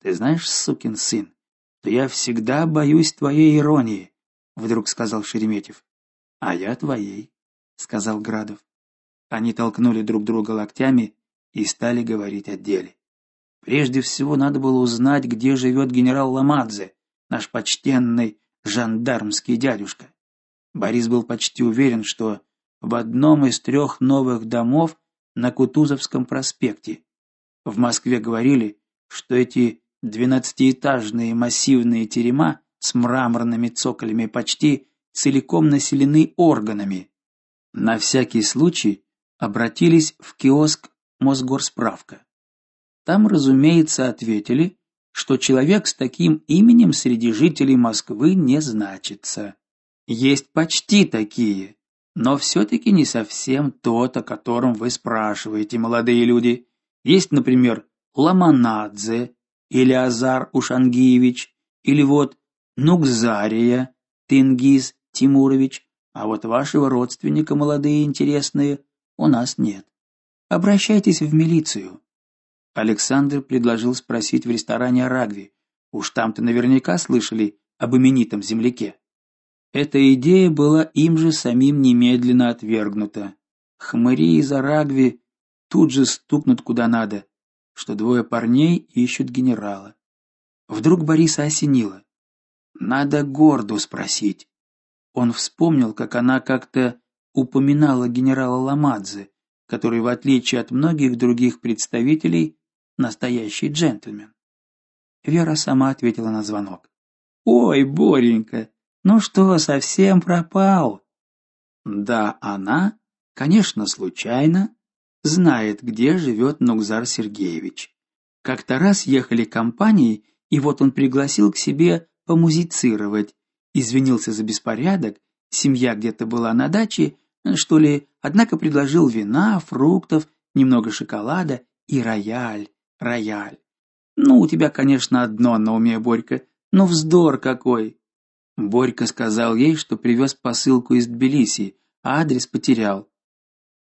Ты знаешь, сукин сын, что я всегда боюсь твоей иронии, вдруг сказал Шереметьев. А я твоей, сказал Градов. Они толкнули друг друга локтями и стали говорить о деле. Прежде всего надо было узнать, где живет генерал Ламадзе, наш почтенный жандармский дядюшка. Борис был почти уверен, что в одном из трех новых домов на Кутузовском проспекте. В Москве говорили, что эти Двенадцатиэтажные массивные терема с мраморными цоколями почти целиком населены органами. На всякий случай обратились в киоск Мосгорсправка. Там, разумеется, ответили, что человек с таким именем среди жителей Москвы не значится. Есть почти такие, но все таки не совсем тот, о котором вы спрашиваете, молодые люди. Есть, например, Ламанадзе, или Азар Ушангиевич, или вот Нукзария Тингиз Тимурович, а вот вашего родственника молодые интересные у нас нет. Обращайтесь в милицию. Александр предложил спросить в ресторане о Рагве. Уж там-то наверняка слышали об именитом земляке. Эта идея была им же самим немедленно отвергнута. Хмыри из Арагви тут же стукнут куда надо, что двое парней ищут генерала. Вдруг Бориса осенило. Надо Горду спросить. Он вспомнил, как она как-то упоминала генерала Ламадзе, который в отличие от многих других представителей настоящий джентльмен. Вера сама ответила на звонок. Ой, Боренька, ну что, совсем пропал? Да, она, конечно, случайно знает, где живет Нугзар Сергеевич. Как-то раз ехали компанией, и вот он пригласил к себе помузицировать, извинился за беспорядок, семья где-то была на даче, что ли, однако предложил вина, фруктов, немного шоколада и рояль, рояль. Ну, у тебя, конечно, одно на уме, Борька, но вздор какой. Борька сказал ей, что привез посылку из Тбилиси, а адрес потерял.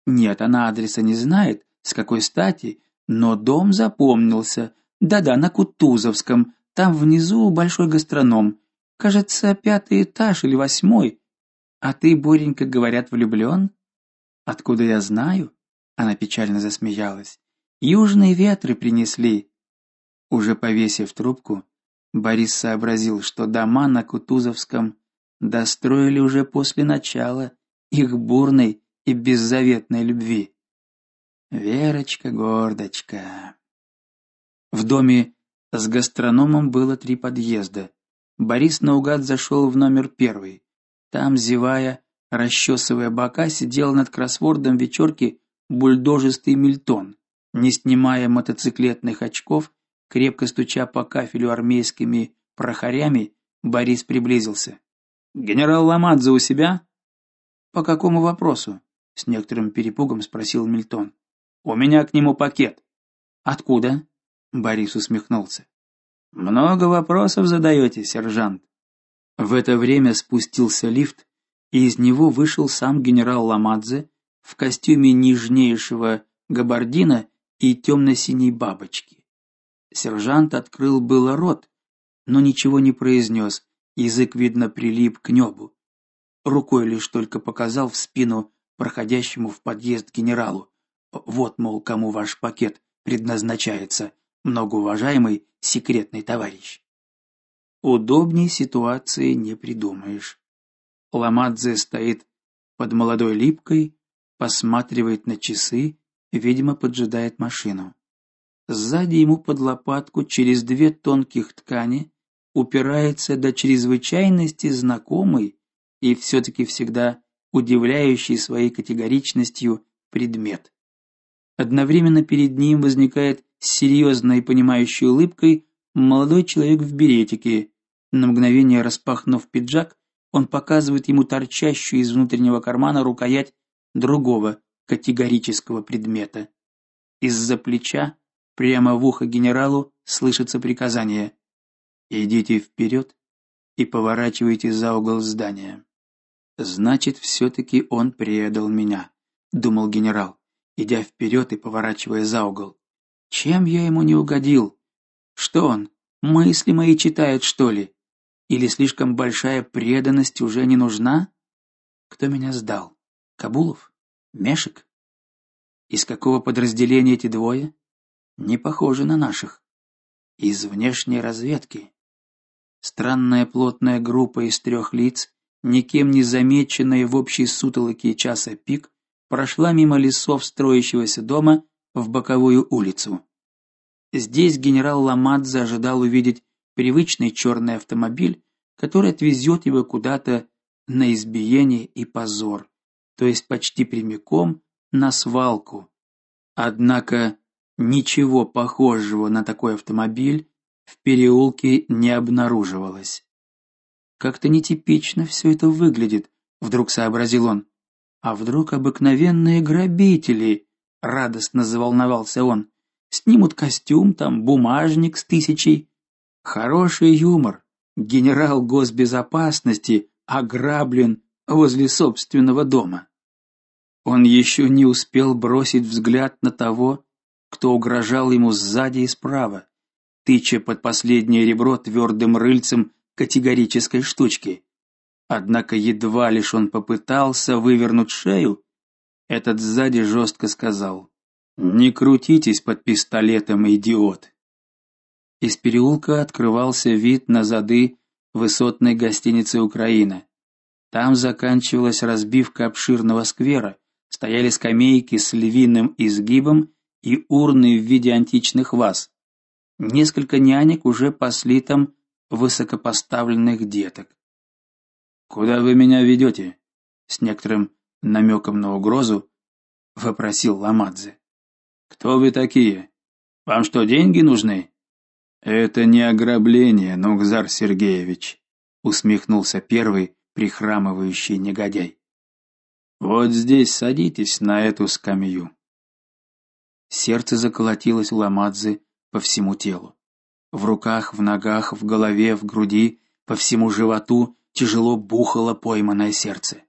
Нет, она адреса не знает, с какой стати, но дом запомнился. Да-да, на Кутузовском, там внизу большой гастроном. Кажется, пятый этаж или восьмой. А ты, Боренька, говорят, влюблен? Откуда я знаю? Она печально засмеялась. Южные ветры принесли. Уже повесив трубку, Борис сообразил, что дома на Кутузовском достроили уже после начала их бурной и беззаветной любви. Верочка, гордочка. В доме с гастрономом было три подъезда. Борис наугад зашел в номер первый. Там, зевая, расчесывая бока, сидел над кроссвордом вечерки бульдожистый Мильтон, не снимая мотоциклетных очков Крепко стуча по кафелю армейскими прохорями, Борис приблизился. Генерал Ламадзе у себя? По какому вопросу? с некоторым перепугом спросил Мильтон. У меня к нему пакет. Откуда? Борис усмехнулся. Много вопросов задаете, сержант. В это время спустился лифт, и из него вышел сам генерал Ламадзе в костюме нежнейшего габардина и темно синей бабочки. Сержант открыл было рот, но ничего не произнес, язык видно прилип к небу. Рукой лишь только показал в спину проходящему в подъезд генералу. Вот, мол, кому ваш пакет предназначается, многоуважаемый секретный товарищ. Удобней ситуации не придумаешь. Ламадзе стоит под молодой липкой, посматривает на часы, видимо, поджидает машину. Сзади ему под лопатку через две тонких ткани упирается до чрезвычайности знакомый и все таки всегда удивляющий своей категоричностью предмет. Одновременно перед ним возникает с серьезной и понимающей улыбкой молодой человек в беретике. На мгновение распахнув пиджак, он показывает ему торчащую из внутреннего кармана рукоять другого категорического предмета. Из-за плеча Прямо в ухо генералу слышится приказание: "Идите вперед и поворачивайте за угол здания". Значит, все таки он предал меня, думал генерал, идя вперед и поворачивая за угол. Чем я ему не угодил? Что он, мысли мои читает, что ли? Или слишком большая преданность уже не нужна? Кто меня сдал? Кабулов? Мешек? Из какого подразделения эти двое? не похожи на наших. Из внешней разведки. Странная плотная группа из трех лиц, никем не замеченная в общей сутолоке часа пик, прошла мимо лесов строящегося дома в боковую улицу. Здесь генерал Ламадзе ожидал увидеть привычный черный автомобиль, который отвезет его куда-то на избиение и позор, то есть почти прямиком на свалку. Однако Ничего похожего на такой автомобиль в переулке не обнаруживалось. Как-то нетипично все это выглядит, вдруг сообразил он. А вдруг обыкновенные грабители, радостно заволновался он. Снимут костюм, там бумажник с тысячей. Хороший юмор. Генерал госбезопасности ограблен возле собственного дома. Он еще не успел бросить взгляд на того, кто угрожал ему сзади и справа, тыча под последнее ребро твердым рыльцем категорической штучки. Однако едва лишь он попытался вывернуть шею, этот сзади жестко сказал: "Не крутитесь под пистолетом, идиот". Из переулка открывался вид на зады высотной гостиницы Украина. Там заканчивалась разбивка обширного сквера, стояли скамейки с львиным изгибом и урны в виде античных ваз. Несколько нянек уже пасли там высокопоставленных деток. Куда вы меня ведете?» с некоторым намеком на угрозу вопросил Ламадзе. Кто вы такие? Вам что, деньги нужны? Это не ограбление, Нугзар Сергеевич, усмехнулся первый прихрамывающий негодяй. Вот здесь садитесь на эту скамью. Сердце заколотилось у по всему телу. В руках, в ногах, в голове, в груди, по всему животу тяжело бухало пойманное сердце.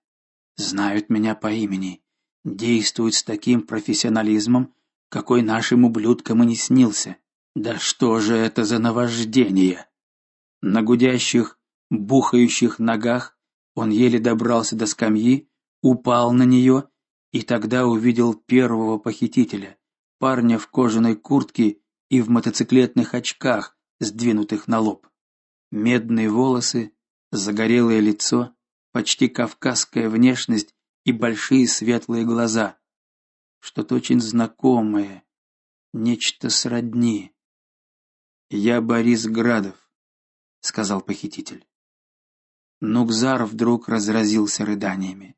Знают меня по имени, действуют с таким профессионализмом, какой нашим ублюдкам и не снился. Да что же это за наваждение? На гудящих, бухающих ногах он еле добрался до скамьи, упал на нее и тогда увидел первого похитителя, парня в кожаной куртке и в мотоциклетных очках, сдвинутых на лоб. Медные волосы, загорелое лицо, почти кавказская внешность и большие светлые глаза. Что-то очень знакомое, нечто сродни. Я Борис Градов, сказал похититель. Нукзар вдруг разразился рыданиями.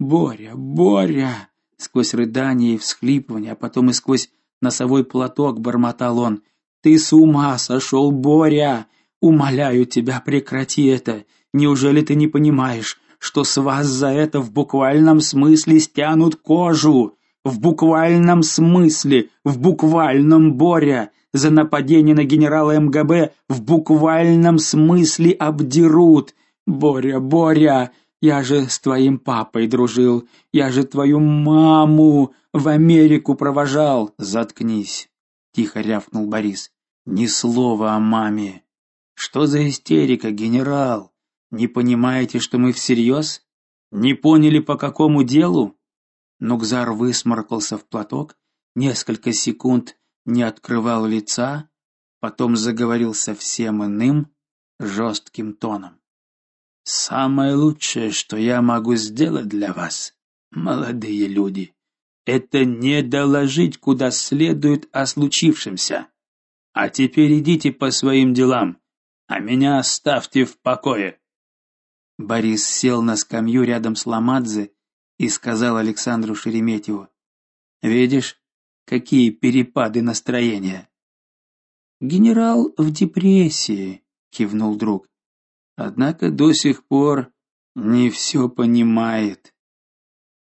Боря, Боря, сквозь рыдания и всхлипывания, а потом и сквозь носовой платок бормотал он: "Ты с ума сошел, Боря! Умоляю тебя, прекрати это. Неужели ты не понимаешь, что с вас за это в буквальном смысле стянут кожу? В буквальном смысле, в буквальном, Боря, за нападение на генерала МГБ в буквальном смысле обдерут. Боря, Боря, я же с твоим папой дружил. Я же твою маму в Америку провожал. Заткнись, тихо рявкнул Борис. Ни слова о маме. Что за истерика, генерал? Не понимаете, что мы всерьез? Не поняли по какому делу? Нукзар высморкался в платок, несколько секунд не открывал лица, потом заговорил совсем иным, жестким тоном. Самое лучшее, что я могу сделать для вас, молодые люди, это не доложить куда следует о случившемся. А теперь идите по своим делам, а меня оставьте в покое. Борис сел на скамью рядом с Ламадзе и сказал Александру Шереметьеву: "Видишь, какие перепады настроения?" "Генерал в депрессии", кивнул друг. "Однако до сих пор не все понимает.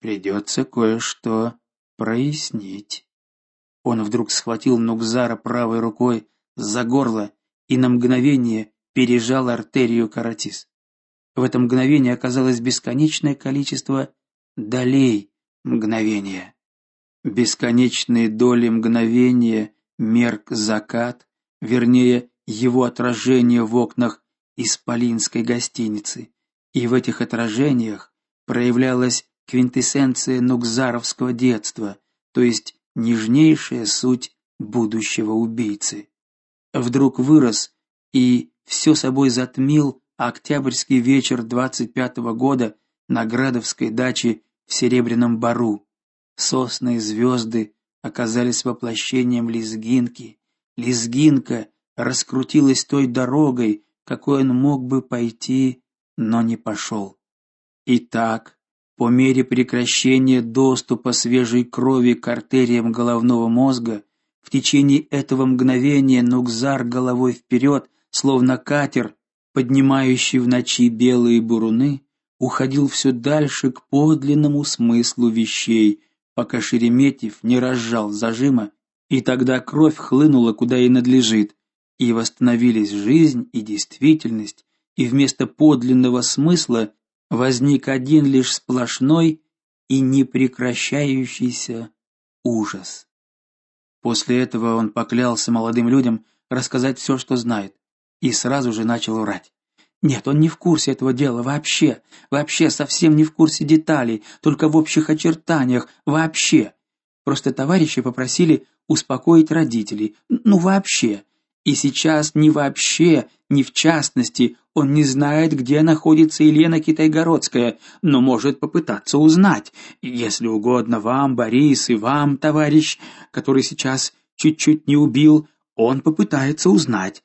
Придется кое-что прояснить". Он вдруг схватил Нукзара правой рукой за горло и на мгновение пережал артерию каротис. В это мгновение оказалось бесконечное количество долей мгновения. Бесконечные доли мгновения мерк закат, вернее, его отражение в окнах исполинской гостиницы. И в этих отражениях проявлялась квинтэссенция нукзаровского детства, то есть нежнейшая суть будущего убийцы. Вдруг вырос и все собой затмил октябрьский вечер 25-го года на Градовской даче в Серебряном Бару. Сосны и звезды оказались воплощением лезгинки. Лезгинка раскрутилась той дорогой, какой он мог бы пойти, но не пошел. И так, по мере прекращения доступа свежей крови к артериям головного мозга, в течение этого мгновения Нукзар головой вперед, словно катер, поднимающий в ночи белые буруны, уходил все дальше к подлинному смыслу вещей, пока Шереметьев не разжал зажима, и тогда кровь хлынула куда ей надлежит, и восстановились жизнь и действительность, и вместо подлинного смысла возник один лишь сплошной и непрекращающийся ужас. После этого он поклялся молодым людям рассказать все, что знает, и сразу же начал врать. Нет, он не в курсе этого дела вообще. Вообще совсем не в курсе деталей, только в общих очертаниях, вообще. Просто товарищи попросили успокоить родителей. Ну вообще. И сейчас ни вообще, ни в частности, он не знает, где находится Елена Китайгородская, но может попытаться узнать. Если угодно вам, Борис, и вам, товарищ, который сейчас чуть-чуть не убил, он попытается узнать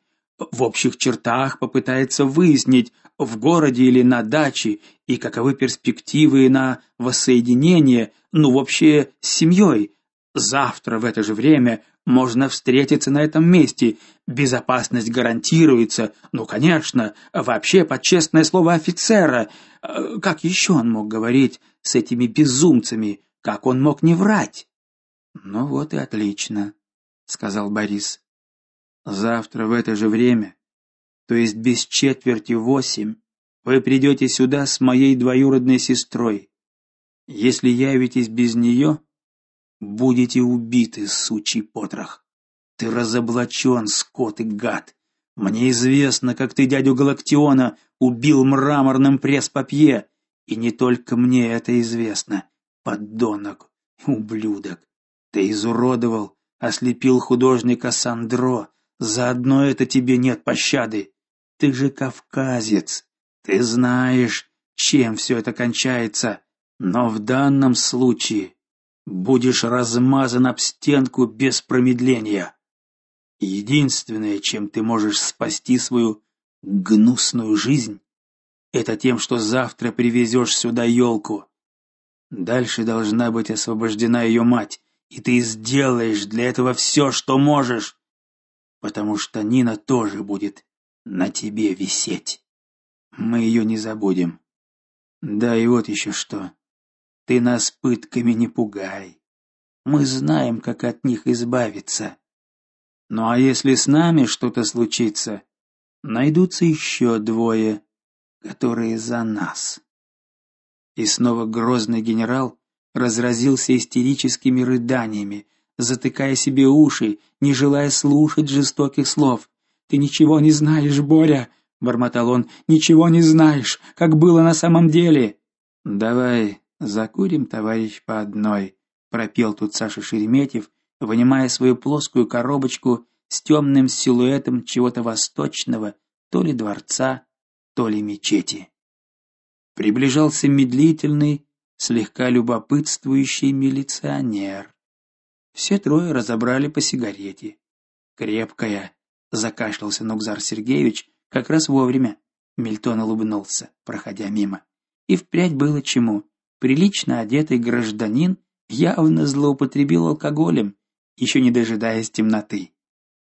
в общих чертах попытается выяснить, в городе или на даче, и каковы перспективы на воссоединение, ну вообще с семьей. Завтра в это же время можно встретиться на этом месте. Безопасность гарантируется. Ну, конечно, вообще под честное слово офицера. Э, как еще он мог говорить с этими безумцами? Как он мог не врать? Ну вот и отлично, сказал Борис. Завтра в это же время, то есть без четверти восемь, вы придете сюда с моей двоюродной сестрой. Если явитесь без нее, будете убиты, сучий потрох. Ты разоблачен, скот и гад. Мне известно, как ты дядю Галактиона убил мраморным пресс-папье, и не только мне это известно. Подонок, ублюдок. Ты изуродовал, ослепил художника Сандро, Заодно это тебе нет пощады. Ты же кавказец. Ты знаешь, чем все это кончается. Но в данном случае будешь размазан об стенку без промедления. Единственное, чем ты можешь спасти свою гнусную жизнь, это тем, что завтра привезешь сюда елку. Дальше должна быть освобождена ее мать, и ты сделаешь для этого все, что можешь потому что Нина тоже будет на тебе висеть. Мы ее не забудем. Да и вот еще что. Ты нас пытками не пугай. Мы знаем, как от них избавиться. Ну а если с нами что-то случится, найдутся еще двое, которые за нас. И снова грозный генерал разразился истерическими рыданиями, затыкая себе уши, не желая слушать жестоких слов. Ты ничего не знаешь, Боря, бормотал он. Ничего не знаешь, как было на самом деле. Давай закурим, товарищ, по одной, пропел тут Саша Шереметьев, вынимая свою плоскую коробочку с темным силуэтом чего-то восточного, то ли дворца, то ли мечети. Приближался медлительный, слегка любопытствующий милиционер. Все трое разобрали по сигарете. Крепкая, закашлялся Нугзар Сергеевич как раз вовремя. Мильтон улыбнулся, проходя мимо. И впрядь было чему. Прилично одетый гражданин явно злоупотребил алкоголем, еще не дожидаясь темноты.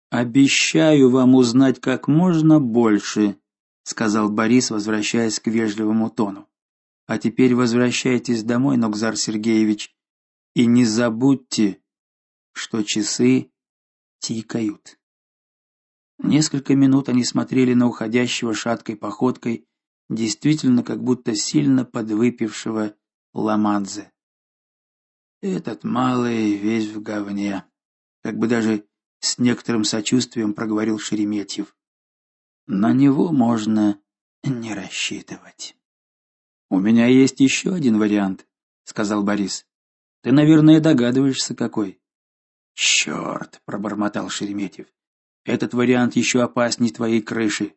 Обещаю вам узнать как можно больше, сказал Борис, возвращаясь к вежливому тону. А теперь возвращайтесь домой, Нокзар Сергеевич, и не забудьте, что часы тикают. Несколько минут они смотрели на уходящего шаткой походкой, действительно как будто сильно подвыпившего Ламадзе. Этот малый весь в говне, как бы даже с некоторым сочувствием проговорил Шереметьев. На него можно не рассчитывать. У меня есть еще один вариант, сказал Борис. Ты, наверное, догадываешься какой. «Черт!» — пробормотал Шереметьев. Этот вариант еще опасней твоей крыши.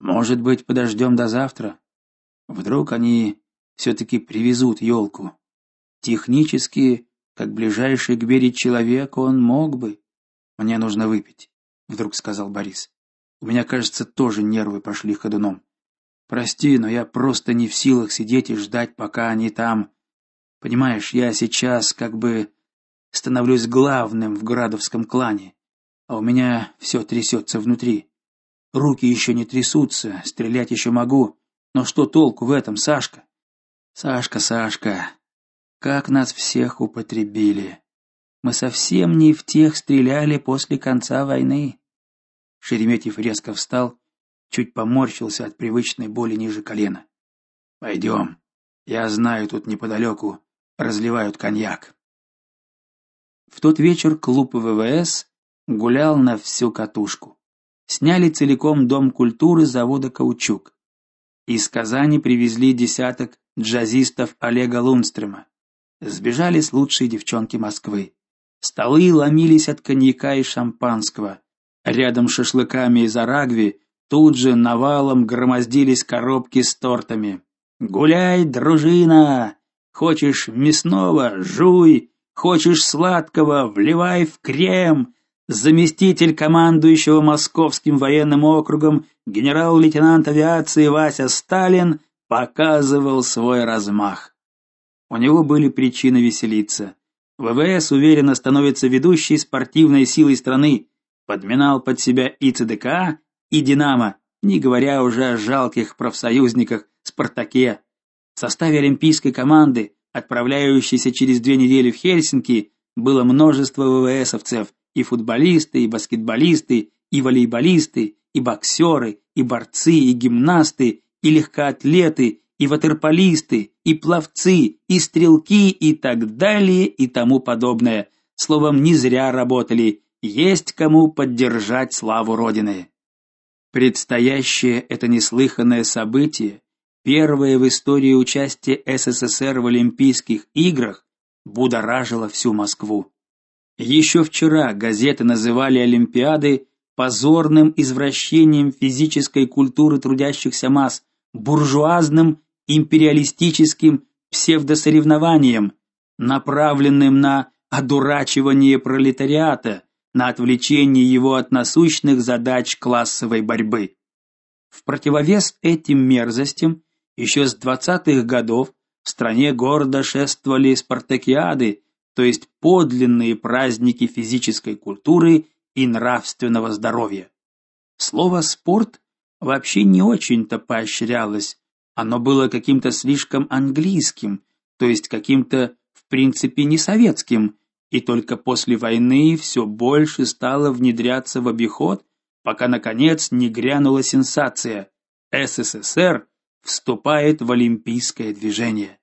Может быть, подождем до завтра? Вдруг они все таки привезут елку. Технически, как ближайший к Бере человек, он мог бы. Мне нужно выпить, вдруг сказал Борис. У меня, кажется, тоже нервы пошли ходуном. Прости, но я просто не в силах сидеть и ждать, пока они там. Понимаешь, я сейчас как бы становлюсь главным в Градовском клане, а у меня все трясется внутри. Руки еще не трясутся, стрелять еще могу, но что толку в этом, Сашка? Сашка, Сашка, как нас всех употребили. Мы совсем не в тех стреляли после конца войны. Шереметьев резко встал, чуть поморщился от привычной боли ниже колена. «Пойдем. Я знаю, тут неподалеку разливают коньяк. В тот вечер клуб ВВС гулял на всю катушку. сняли целиком дом культуры завода Каучук. Из Казани привезли десяток джазистов Олега Лунстрема. Сбежали с лучшей девчонки Москвы. Столы ломились от коньяка и шампанского. Рядом с шашлыками из арагви тут же навалом громоздились коробки с тортами. Гуляй, дружина! Хочешь мясного жуй, хочешь сладкого вливай в крем. Заместитель командующего Московским военным округом генерал-лейтенант авиации Вася Сталин показывал свой размах. У него были причины веселиться. ВВС уверенно становится ведущей спортивной силой страны, подминал под себя и ЦДК, и Динамо, не говоря уже о жалких профсоюзниках Спартаке. В составе олимпийской команды, отправляющейся через две недели в Хельсинки, было множество ВВСовцев, и футболисты, и баскетболисты, и волейболисты, и боксеры, и борцы, и гимнасты, и легкоатлеты, и ватерполисты, и пловцы, и стрелки и так далее и тому подобное. Словом, не зря работали. Есть кому поддержать славу родины. Предстоящее это неслыханное событие, первое в истории участия СССР в Олимпийских играх, будоражило всю Москву. Еще вчера газеты называли Олимпиады позорным извращением физической культуры трудящихся масс, буржуазным империалистическим псевдосоревнованием, направленным на одурачивание пролетариата, на отвлечение его от насущных задач классовой борьбы. В противовес этим мерзостям еще с 20-х годов в стране гордо шествовали спартакиады, то есть подлинные праздники физической культуры и нравственного здоровья. Слово спорт вообще не очень-то поощрялось, оно было каким-то слишком английским, то есть каким-то в принципе не советским, и только после войны все больше стало внедряться в обиход, пока наконец не грянула сенсация. СССР вступает в олимпийское движение.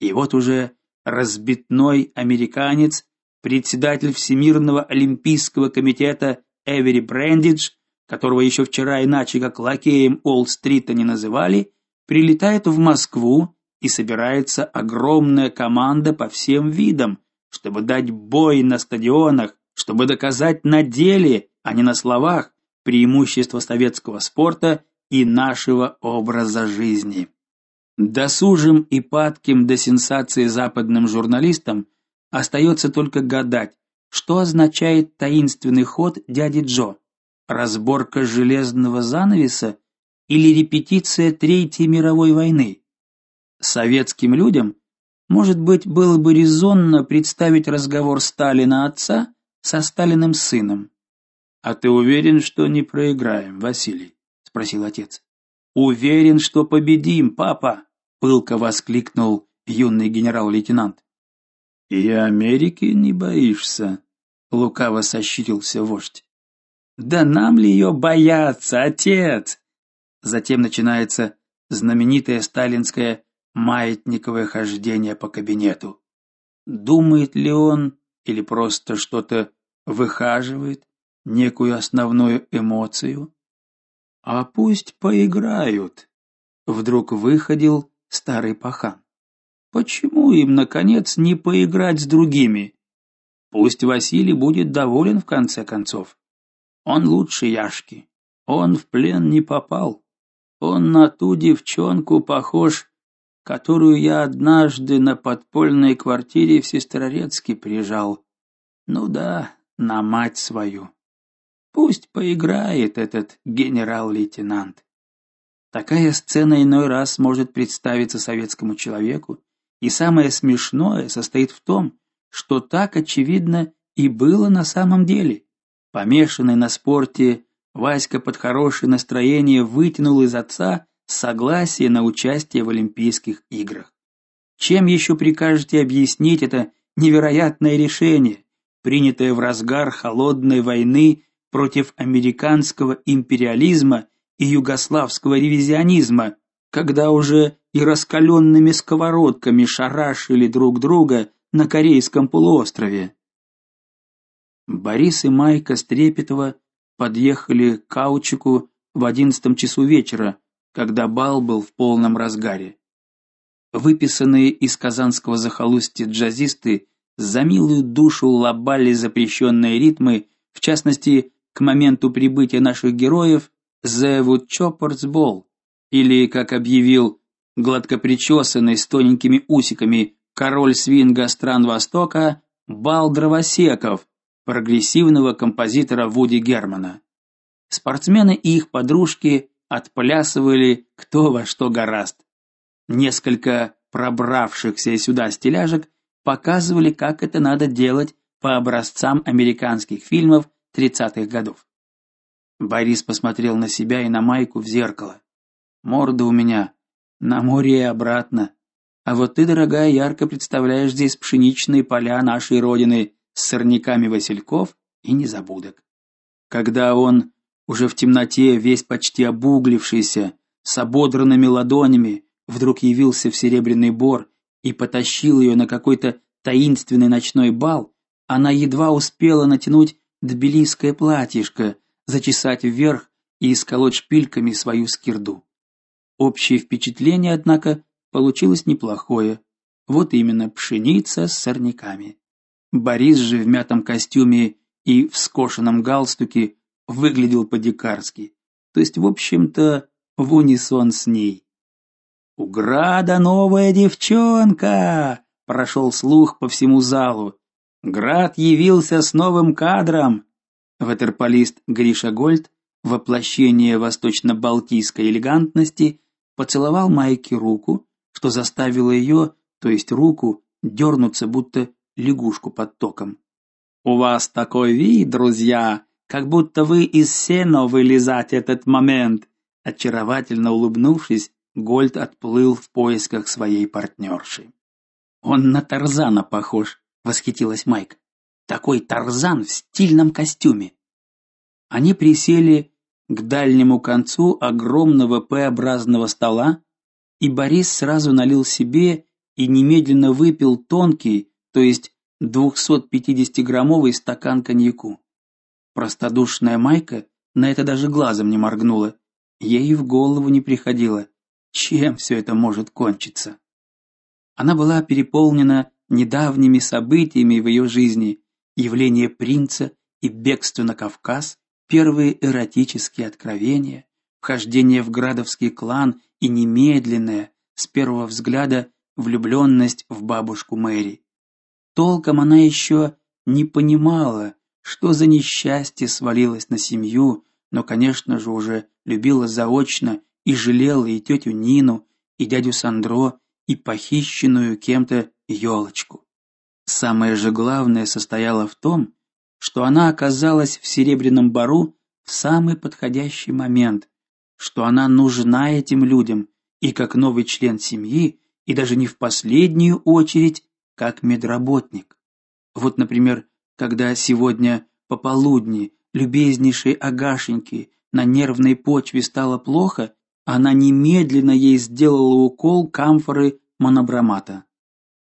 И вот уже разбитной американец, председатель Всемирного олимпийского комитета Эвери Брендидж, которого еще вчера иначе как лакеем Олл-стрита не называли, прилетает в Москву и собирается огромная команда по всем видам, чтобы дать бой на стадионах, чтобы доказать на деле, а не на словах, преимущество советского спорта и нашего образа жизни. Досужим и падким до сенсации западным журналистам остается только гадать, что означает таинственный ход дяди Джо. Разборка железного занавеса или репетиция Третьей мировой войны. Советским людям, может быть, было бы резонно представить разговор Сталина отца со Сталиным сыном. А ты уверен, что не проиграем, Василий? Спросил отец. Уверен, что победим, папа, пылко воскликнул юный генерал-лейтенант. И Америки не боишься, лукаво сощурился вождь. Да нам ли ее бояться, отец? Затем начинается знаменитое сталинское маятниковое хождение по кабинету. Думает ли он или просто что-то выхаживает, некую основную эмоцию? А пусть поиграют. Вдруг выходил старый пахан. Почему им наконец не поиграть с другими? Пусть Василий будет доволен в конце концов. Он лучше Яшки. Он в плен не попал. Он на ту девчонку похож, которую я однажды на подпольной квартире в Сестрорецке прижал. Ну да, на мать свою. Пусть поиграет этот генерал-лейтенант. Такая сцена иной раз может представиться советскому человеку, и самое смешное состоит в том, что так очевидно и было на самом деле. Помешанный на спорте Васька под хорошее настроение вытянул из отца согласие на участие в Олимпийских играх. Чем еще прикажете объяснить это невероятное решение, принятое в разгар холодной войны против американского империализма и югославского ревизионизма, когда уже и раскаленными сковородками шарашили друг друга на корейском полуострове? Борис и Майка Стрепетова подъехали к Каучику в одиннадцатом часу вечера, когда бал был в полном разгаре. Выписанные из казанского захолустья джазисты за милую душу лобали запрещенные ритмы, в частности, к моменту прибытия наших героев The Ball, или, как объявил гладко причесанный с тоненькими усиками король свинга стран Востока, бал дровосеков, прогрессивного композитора Вуди Германа. Спортсмены и их подружки отплясывали кто во что гораст. Несколько пробравшихся сюда стиляжек показывали, как это надо делать по образцам американских фильмов 30-х годов. Борис посмотрел на себя и на Майку в зеркало. Морда у меня на море и обратно. А вот ты, дорогая, ярко представляешь здесь пшеничные поля нашей родины с сорняками васильков и незабудок. Когда он уже в темноте, весь почти обуглившийся, с ободранными ладонями, вдруг явился в Серебряный Бор и потащил ее на какой-то таинственный ночной бал, она едва успела натянуть тбилисское платьишко, зачесать вверх и исколоть шпильками свою скирду. Общее впечатление, однако, получилось неплохое. Вот именно пшеница с сорняками. Борис же в мятом костюме и в скошенном галстуке выглядел по-дикарски. То есть, в общем-то, в унисон с ней. У Града новая девчонка, прошел слух по всему залу. Град явился с новым кадром. Ватерполист Гриша Гольд, воплощение восточно-балтийской элегантности, поцеловал Майке руку, что заставило ее, то есть руку, дернуться, будто лягушку под током. У вас такой вид, друзья, как будто вы из сена вылезать этот момент. Очаровательно улыбнувшись, Гольд отплыл в поисках своей партнерши. Он на Тарзана похож, восхитилась Майк. Такой Тарзан в стильном костюме. Они присели к дальнему концу огромного П-образного стола, и Борис сразу налил себе и немедленно выпил тонкий, то есть 250-граммовый стакан коньяку. Простодушная Майка на это даже глазом не моргнула. Ей в голову не приходило, чем все это может кончиться. Она была переполнена недавними событиями в ее жизни: явление принца и бегство на Кавказ, первые эротические откровения, вхождение в градовский клан и немедленная, с первого взгляда, влюбленность в бабушку Мэри. Толком она еще не понимала, что за несчастье свалилось на семью, но, конечно же, уже любила заочно и жалела и тетю Нину, и дядю Сандро, и похищенную кем-то елочку. Самое же главное состояло в том, что она оказалась в Серебряном бару в самый подходящий момент, что она нужна этим людям и как новый член семьи, и даже не в последнюю очередь как медработник. Вот, например, когда сегодня пополудни любезнейшей Агашеньке на нервной почве стало плохо, она немедленно ей сделала укол камфоры монобромата.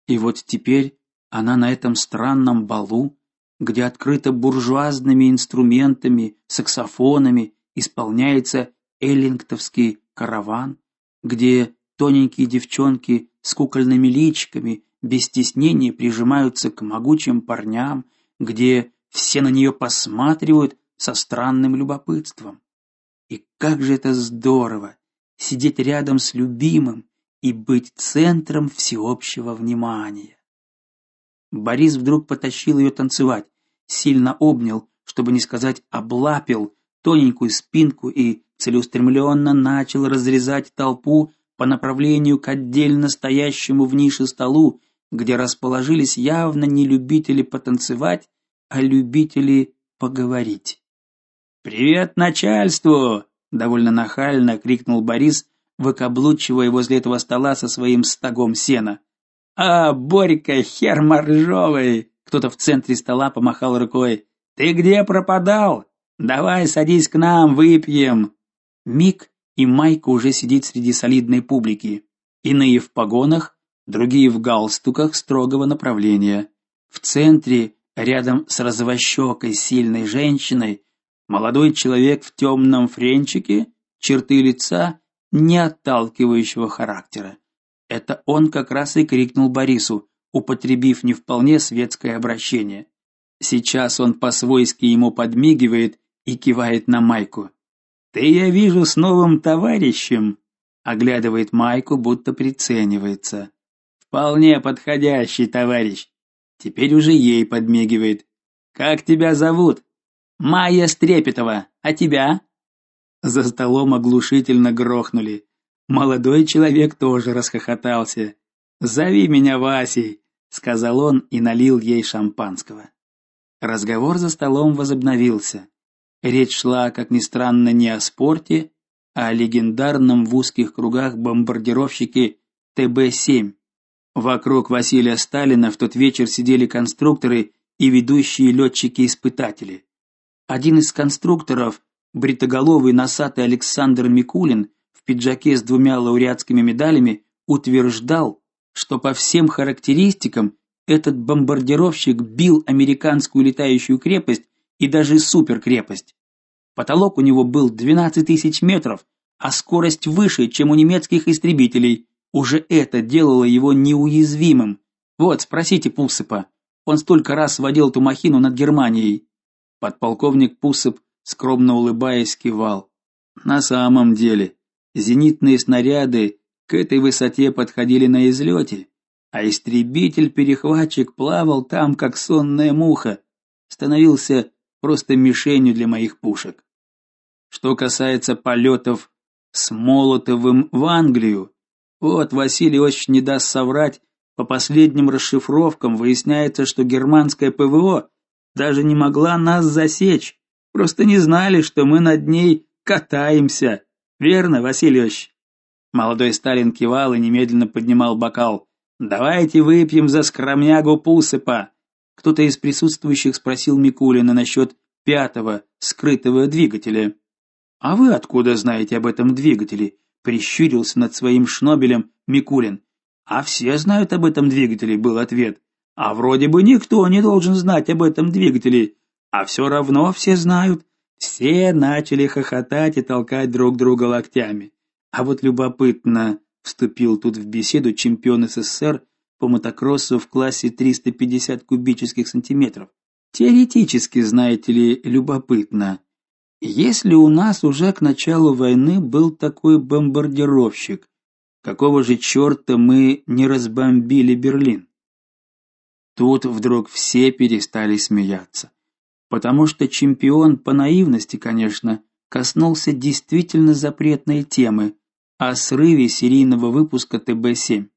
И вот теперь она на этом странном балу, где открыто буржуазными инструментами, саксофонами исполняется эллингтовский караван, где тоненькие девчонки с кукольными личиками без стеснения прижимаются к могучим парням, где все на нее посматривают со странным любопытством. И как же это здорово сидеть рядом с любимым и быть центром всеобщего внимания. Борис вдруг потащил ее танцевать, сильно обнял, чтобы не сказать облапил тоненькую спинку и целеустремленно начал разрезать толпу по направлению к отдельно стоящему в нише столу, где расположились явно не любители потанцевать, а любители поговорить. Привет начальству, довольно нахально крикнул Борис, выкаблучивая возле этого стола со своим стогом сена. А, Борька, хер моржовый! Кто-то в центре стола помахал рукой. Ты где пропадал? Давай садись к нам, выпьем. Мик и Майка уже сидит среди солидной публики. Иные в погонах, другие в галстуках строгого направления. В центре, рядом с розовощекой сильной женщиной, Молодой человек в темном френчике, черты лица не отталкивающего характера. Это он как раз и крикнул Борису, употребив не вполне светское обращение. Сейчас он по-свойски ему подмигивает и кивает на Майку. Ты я вижу с новым товарищем, оглядывает Майку, будто приценивается. Вполне подходящий товарищ. Теперь уже ей подмигивает. Как тебя зовут? Майя Стрепетова. А тебя? За столом оглушительно грохнули. Молодой человек тоже расхохотался. "Зови меня Васей", сказал он и налил ей шампанского. Разговор за столом возобновился. Речь шла, как ни странно, не о спорте, а о легендарном в узких кругах бомбардировщике ТБ-7. Вокруг Василия Сталина в тот вечер сидели конструкторы и ведущие летчики-испытатели. Один из конструкторов, бритоголовый носатый Александр Микулин в пиджаке с двумя лауреатскими медалями, утверждал, что по всем характеристикам этот бомбардировщик бил американскую летающую крепость и даже суперкрепость. Потолок у него был 12 тысяч метров, а скорость выше, чем у немецких истребителей. Уже это делало его неуязвимым. Вот, спросите Пусыпа. Он столько раз водил эту махину над Германией. Подполковник Пусып, скромно улыбаясь, кивал. На самом деле, зенитные снаряды к этой высоте подходили на излете, а истребитель-перехватчик плавал там, как сонная муха, становился просто мишенью для моих пушек. Что касается полетов с Молотовым в Англию, вот Василий очень не даст соврать, по последним расшифровкам выясняется, что германская ПВО даже не могла нас засечь, просто не знали, что мы над ней катаемся. Верно, Васильевич? Молодой Сталин кивал и немедленно поднимал бокал. Давайте выпьем за скромнягу Пусыпа. Кто-то из присутствующих спросил Микулина насчет пятого скрытого двигателя. А вы откуда знаете об этом двигателе? прищурился над своим шнобелем Микулин. А все знают об этом двигателе, был ответ. А вроде бы никто не должен знать об этом двигателе, а все равно все знают. Все начали хохотать и толкать друг друга локтями. А вот любопытно, вступил тут в беседу чемпион СССР по мотокроссу в классе 350 кубических сантиметров. Теоретически, знаете ли, любопытно. Если у нас уже к началу войны был такой бомбардировщик, какого же черта мы не разбомбили Берлин? Тут вдруг все перестали смеяться, потому что чемпион по наивности, конечно, коснулся действительно запретной темы о срыве серийного выпуска ТБ-7.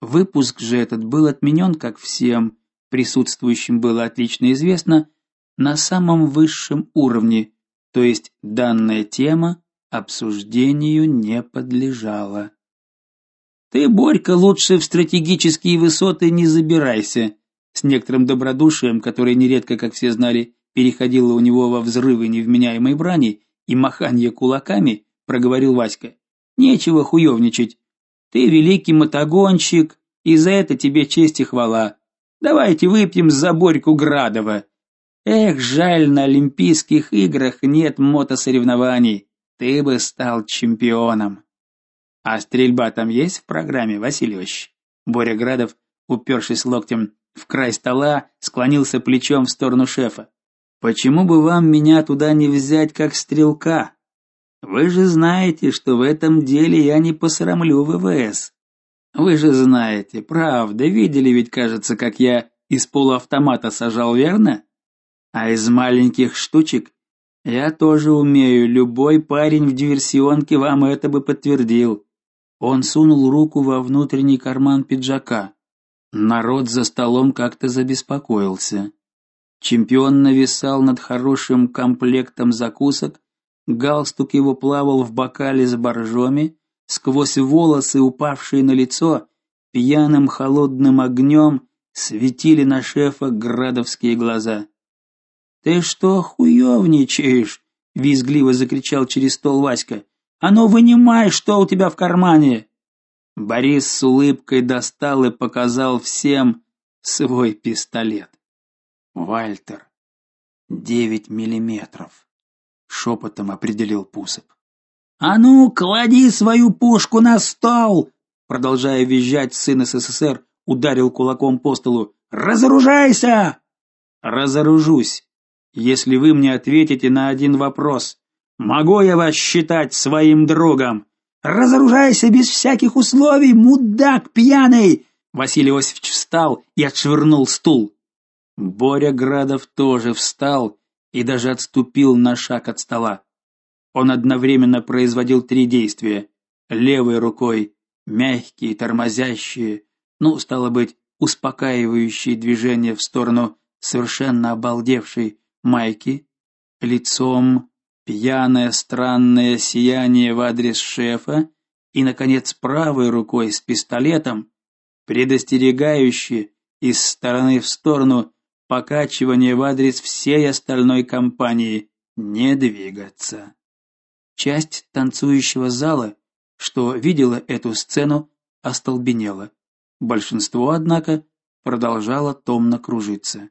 Выпуск же этот был отменен, как всем присутствующим было отлично известно, на самом высшем уровне, то есть данная тема обсуждению не подлежала. Ты, Борька, лучше в стратегические высоты не забирайся, с некоторым добродушием, которое нередко, как все знали, переходило у него во взрывы невменяемой брани и маханье кулаками, проговорил Васька. Нечего хуевничать. Ты великий мотогонщик, и за это тебе честь и хвала. Давайте выпьем за Борьку Градова. Эх, жаль, на Олимпийских играх нет мотосоревнований. Ты бы стал чемпионом. А стрельба там есть в программе, Васильевич? Боря Градов, упершись локтем в край стола, склонился плечом в сторону шефа. Почему бы вам меня туда не взять как стрелка? Вы же знаете, что в этом деле я не посрамлю ВВС. Вы же знаете, правда, видели ведь, кажется, как я из полуавтомата сажал, верно? А из маленьких штучек я тоже умею, любой парень в диверсионке вам это бы подтвердил. Он сунул руку во внутренний карман пиджака. Народ за столом как-то забеспокоился. Чемпион нависал над хорошим комплектом закусок Галстук его плавал в бокале с боржоми, сквозь волосы, упавшие на лицо, пьяным холодным огнем светили на шефа градовские глаза. Ты что хуёвничаешь? визгливо закричал через стол Васька. А ну вынимай, что у тебя в кармане. Борис с улыбкой достал и показал всем свой пистолет. Вальтер. девять миллиметров. шепотом определил Пусып. А ну, клади свою пушку на стол, продолжая визжать сын СССР, ударил кулаком по столу. Разоружайся! Разоружусь, если вы мне ответите на один вопрос. Могу я вас считать своим другом? Разоружайся без всяких условий, мудак пьяный! Василий Иосифович встал и отшвырнул стул. Боря Градов тоже встал и даже отступил на шаг от стола. Он одновременно производил три действия: левой рукой мягкие, тормозящие, ну, стало быть, успокаивающие движения в сторону совершенно обалдевшей Майки, лицом пьяное странное сияние в адрес шефа и наконец правой рукой с пистолетом предостерегающе из стороны в сторону покачивание в адрес всей остальной компании не двигаться. Часть танцующего зала, что видела эту сцену, остолбенела. Большинство, однако, продолжало томно кружиться.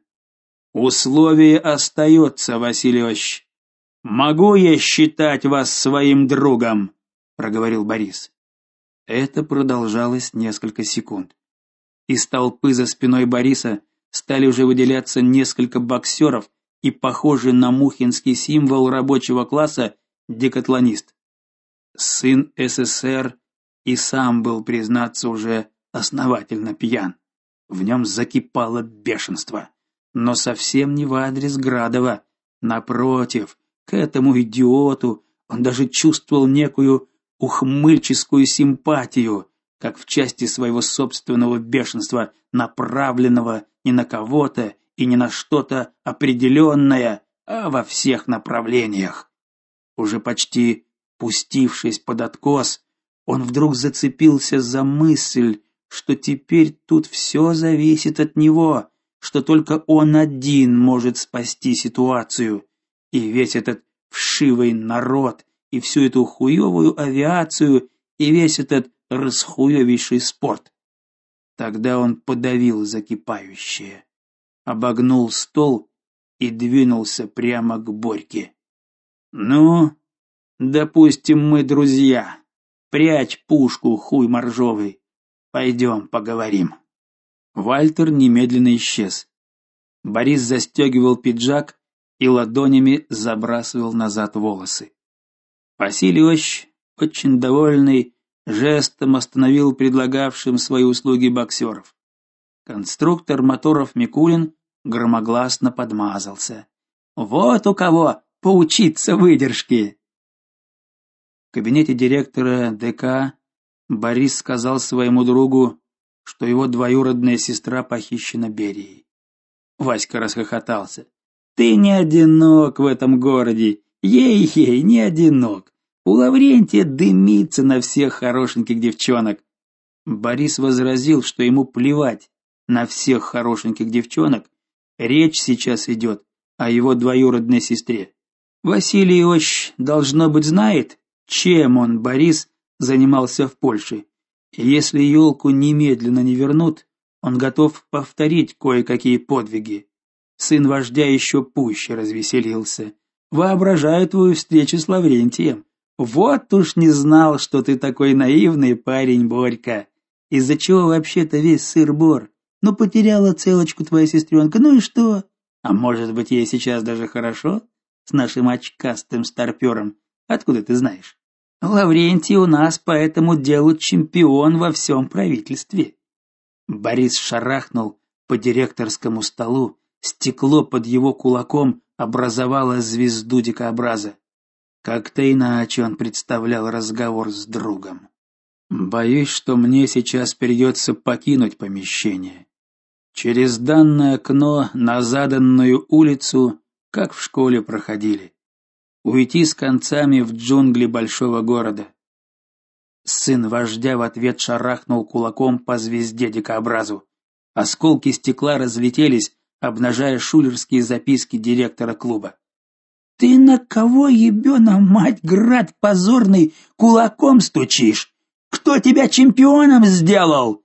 Условие остается, Васильевич. Могу я считать вас своим другом, проговорил Борис. Это продолжалось несколько секунд. Из толпы за спиной Бориса стали уже выделяться несколько боксеров и похожий на мухинский символ рабочего класса декатлонист. Сын СССР и сам был, признаться, уже основательно пьян. В нем закипало бешенство, но совсем не в адрес Градова, напротив, к этому идиоту он даже чувствовал некую ухмыльческую симпатию, как в части своего собственного бешенства, направленного не на кого-то и не на что-то определенное, а во всех направлениях. Уже почти пустившись под откос, он вдруг зацепился за мысль, что теперь тут все зависит от него, что только он один может спасти ситуацию, и весь этот вшивый народ, и всю эту хуевую авиацию, и весь этот расхуевейший спорт. Тогда он подавил закипающее, обогнул стол и двинулся прямо к Борьке. Ну, допустим, мы друзья. Прячь пушку, хуй моржовый. Пойдем поговорим. Вальтер немедленно исчез. Борис застегивал пиджак и ладонями забрасывал назад волосы. Василий Ильич, очень довольный, жестом остановил предлагавшим свои услуги боксеров. Конструктор моторов Микулин громогласно подмазался. Вот у кого поучиться выдержке. В кабинете директора ДК Борис сказал своему другу, что его двоюродная сестра похищена Берией. Васька расхохотался. Ты не одинок в этом городе. Ей-ей, не одинок. У Лаврентия дымится на всех хорошеньких девчонок. Борис возразил, что ему плевать на всех хорошеньких девчонок. Речь сейчас идет о его двоюродной сестре. Василий Ильич должно быть знает, чем он, Борис, занимался в Польше. Если елку немедленно не вернут, он готов повторить кое-какие подвиги. Сын вождя еще пуще развеселился. Воображаю твою встречу с Лаврентием. Вот уж не знал, что ты такой наивный парень, Борька. Из-за чего вообще-то весь сыр-бор? Ну потеряла целочку твоя сестренка, ну и что? А может быть, ей сейчас даже хорошо с нашим очкастым старпёром? Откуда ты знаешь? Лаврентий у нас по этому делу чемпион во всем правительстве. Борис шарахнул по директорскому столу, стекло под его кулаком образовало звезду дикобраза. Как-то иначе он представлял разговор с другом. Боюсь, что мне сейчас придется покинуть помещение. Через данное окно на заданную улицу, как в школе проходили. Уйти с концами в джунгли большого города. Сын вождя в ответ шарахнул кулаком по звезде дикобразу. Осколки стекла разлетелись, обнажая шулерские записки директора клуба. Ты на кого, ебёна мать, град позорный, кулаком стучишь? Кто тебя чемпионом сделал?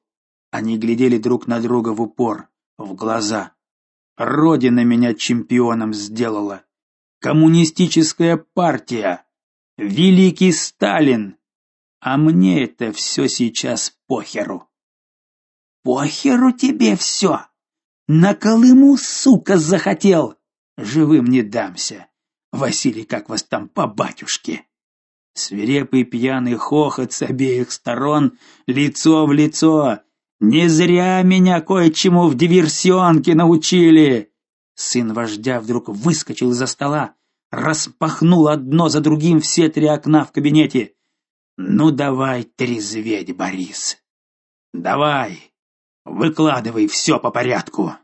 Они глядели друг на друга в упор, в глаза. Родина меня чемпионом сделала. коммунистическая партия, великий Сталин. А мне это все сейчас похеру. Похеру тебе все. На Колыму, сука, захотел. Живым не дамся. Василий, как вас там по батюшке? Свирепый пьяный хохот с обеих сторон, лицо в лицо. Не зря меня кое-чему в диверсионке научили. Сын вождя вдруг выскочил из-за стола, распахнул одно за другим все три окна в кабинете. Ну давай трезветь, Борис. Давай. Выкладывай все по порядку.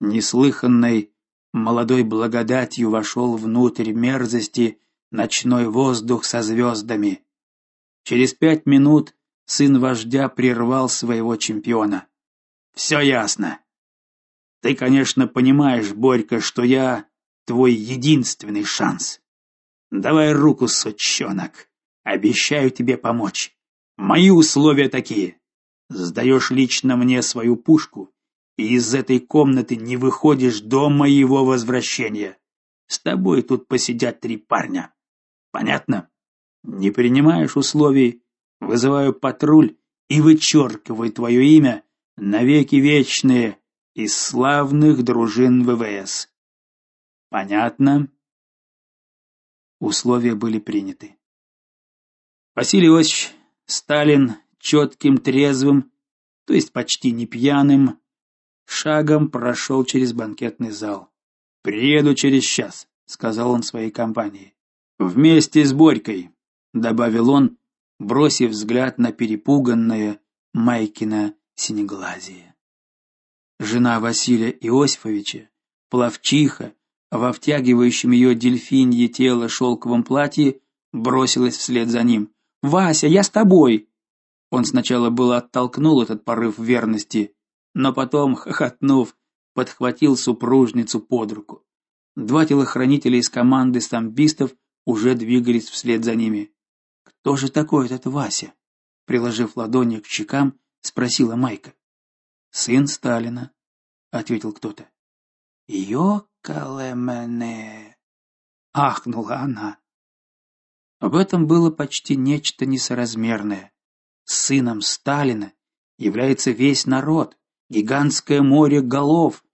Неслыханной молодой благодатью вошел внутрь мерзости ночной воздух со звездами. Через пять минут сын вождя прервал своего чемпиона. «Все ясно. Ты, конечно, понимаешь, Борька, что я твой единственный шанс. Давай руку, сучонок. Обещаю тебе помочь. Мои условия такие. Сдаешь лично мне свою пушку и из этой комнаты не выходишь до моего возвращения. С тобой тут посидят три парня. Понятно? Не принимаешь условий, вызываю патруль и вычеркиваю твое имя навеки вечные из славных дружин ВВС. Понятно? Условия были приняты. Василий Иосифович Сталин четким, трезвым, то есть почти не пьяным, шагом прошел через банкетный зал. «Приеду через час», — сказал он своей компании. Вместе с Борькой, добавил он, бросив взгляд на перепуганное Майкина синеглазие. Жена Василия Иосифовича, плавчиха, во втягивающем ее дельфинье тело шелковом платье, бросилась вслед за ним. "Вася, я с тобой!" Он сначала было оттолкнул этот порыв верности, но потом, хохотнув, подхватил супружницу под руку. Два телохранителя из команды самбистов уже двигались вслед за ними. Кто же такой этот Вася? приложив ладони к щекам, спросила Майка. Сын Сталина, ответил кто-то. Йокалемене, ахнула она. Об этом было почти нечто несоразмерное. Сыном Сталина является весь народ, гигантское море голов,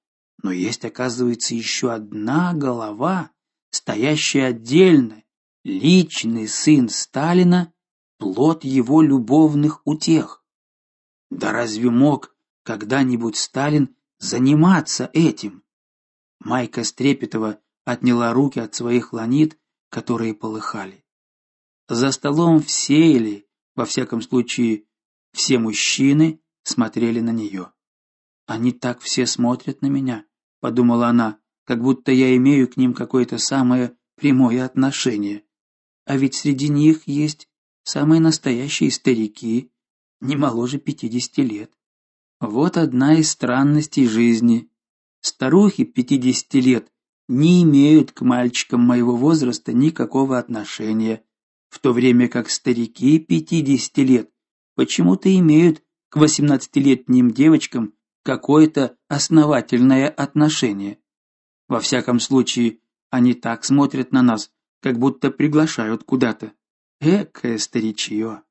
но есть, оказывается, еще одна голова, стоящий отдельно, личный сын Сталина, плод его любовных утех. Да разве мог когда-нибудь Сталин заниматься этим? Майка Стрепетова отняла руки от своих ланит, которые полыхали. За столом все или, во всяком случае, все мужчины смотрели на нее. Они так все смотрят на меня, подумала она как будто я имею к ним какое-то самое прямое отношение. А ведь среди них есть самые настоящие старики, не моложе пятидесяти лет. Вот одна из странностей жизни. Старухи пятидесяти лет не имеют к мальчикам моего возраста никакого отношения, в то время как старики пятидесяти лет почему-то имеют к восемнадцатилетним девочкам какое-то основательное отношение. Во всяком случае, они так смотрят на нас, как будто приглашают куда-то. Экое старичье.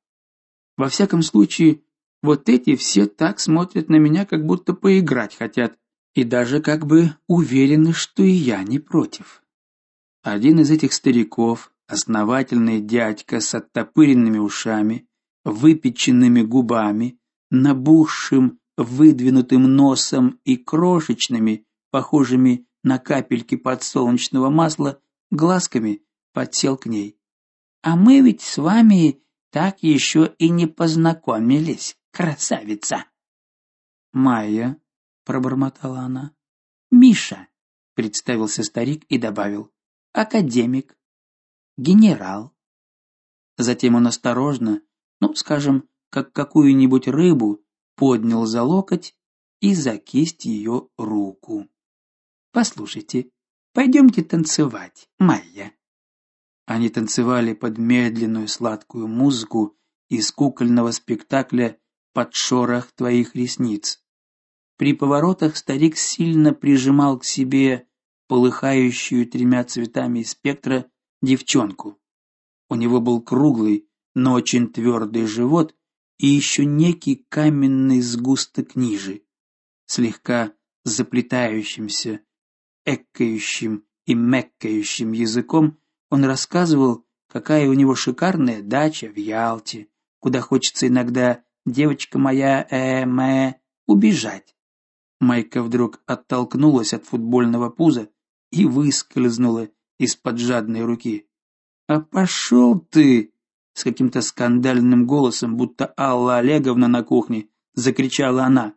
Во всяком случае, вот эти все так смотрят на меня, как будто поиграть хотят, и даже как бы уверены, что и я не против. Один из этих стариков, основательный дядька с оттопыренными ушами, выпеченными губами, набухшим, выдвинутым носом и крошечными, похожими на капельки подсолнечного масла, глазками подсел к ней. А мы ведь с вами так еще и не познакомились, красавица. Майя, пробормотала она. Миша, представился старик и добавил: академик, генерал. Затем он осторожно, ну, скажем, как какую-нибудь рыбу, поднял за локоть и за кисть ее руку. Послушайте, пойдемте танцевать, Майя. Они танцевали под медленную сладкую музыку из кукольного спектакля Под шорох твоих ресниц. При поворотах старик сильно прижимал к себе полыхающую тремя цветами спектра девчонку. У него был круглый, но очень твердый живот и еще некий каменный сгусток ниже, слегка заплетающимся, эккающим и меккающим языком он рассказывал, какая у него шикарная дача в Ялте, куда хочется иногда, девочка моя, э, мэ, убежать. Майка вдруг оттолкнулась от футбольного пуза и выскользнула из-под жадной руки. А пошел ты, с каким-то скандальным голосом, будто Алла Олеговна на кухне, закричала она.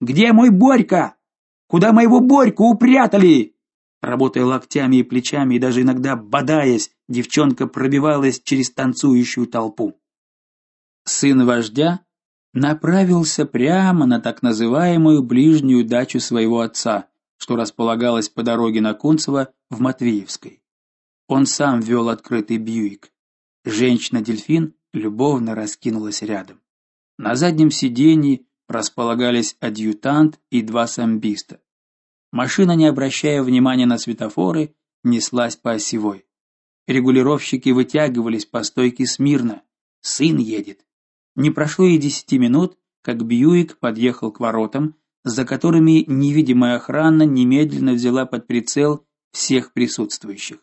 Где мой Борька? Куда моего Борьку упрятали? Работая локтями и плечами и даже иногда бодаясь, девчонка пробивалась через танцующую толпу. Сын вождя направился прямо на так называемую ближнюю дачу своего отца, что располагалась по дороге на Кунцево в Матвеевской. Он сам вел открытый Бьюик. Женщина-дельфин любовно раскинулась рядом. На заднем сиденье располагались адъютант и два самбиста. Машина, не обращая внимания на светофоры, неслась по осевой. Регулировщики вытягивались по стойке смирно. Сын едет. Не прошло и десяти минут, как Бьюик подъехал к воротам, за которыми невидимая охрана немедленно взяла под прицел всех присутствующих.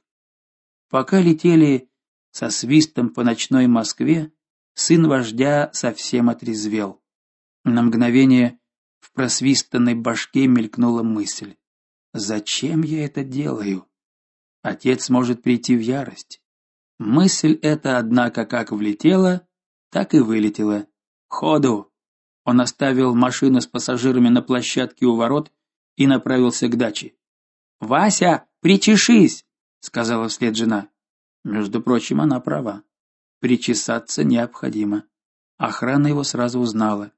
Пока летели со свистом по ночной Москве, сын вождя совсем отрезвел. На мгновение в просвистанной башке мелькнула мысль: Зачем я это делаю? Отец может прийти в ярость. Мысль эта, однако, как влетела, так и вылетела. Ходу. Он оставил машину с пассажирами на площадке у ворот и направился к даче. "Вася, причешись", сказала вслед жена. Между прочим, она права. Причесаться необходимо. Охрана его сразу узнала.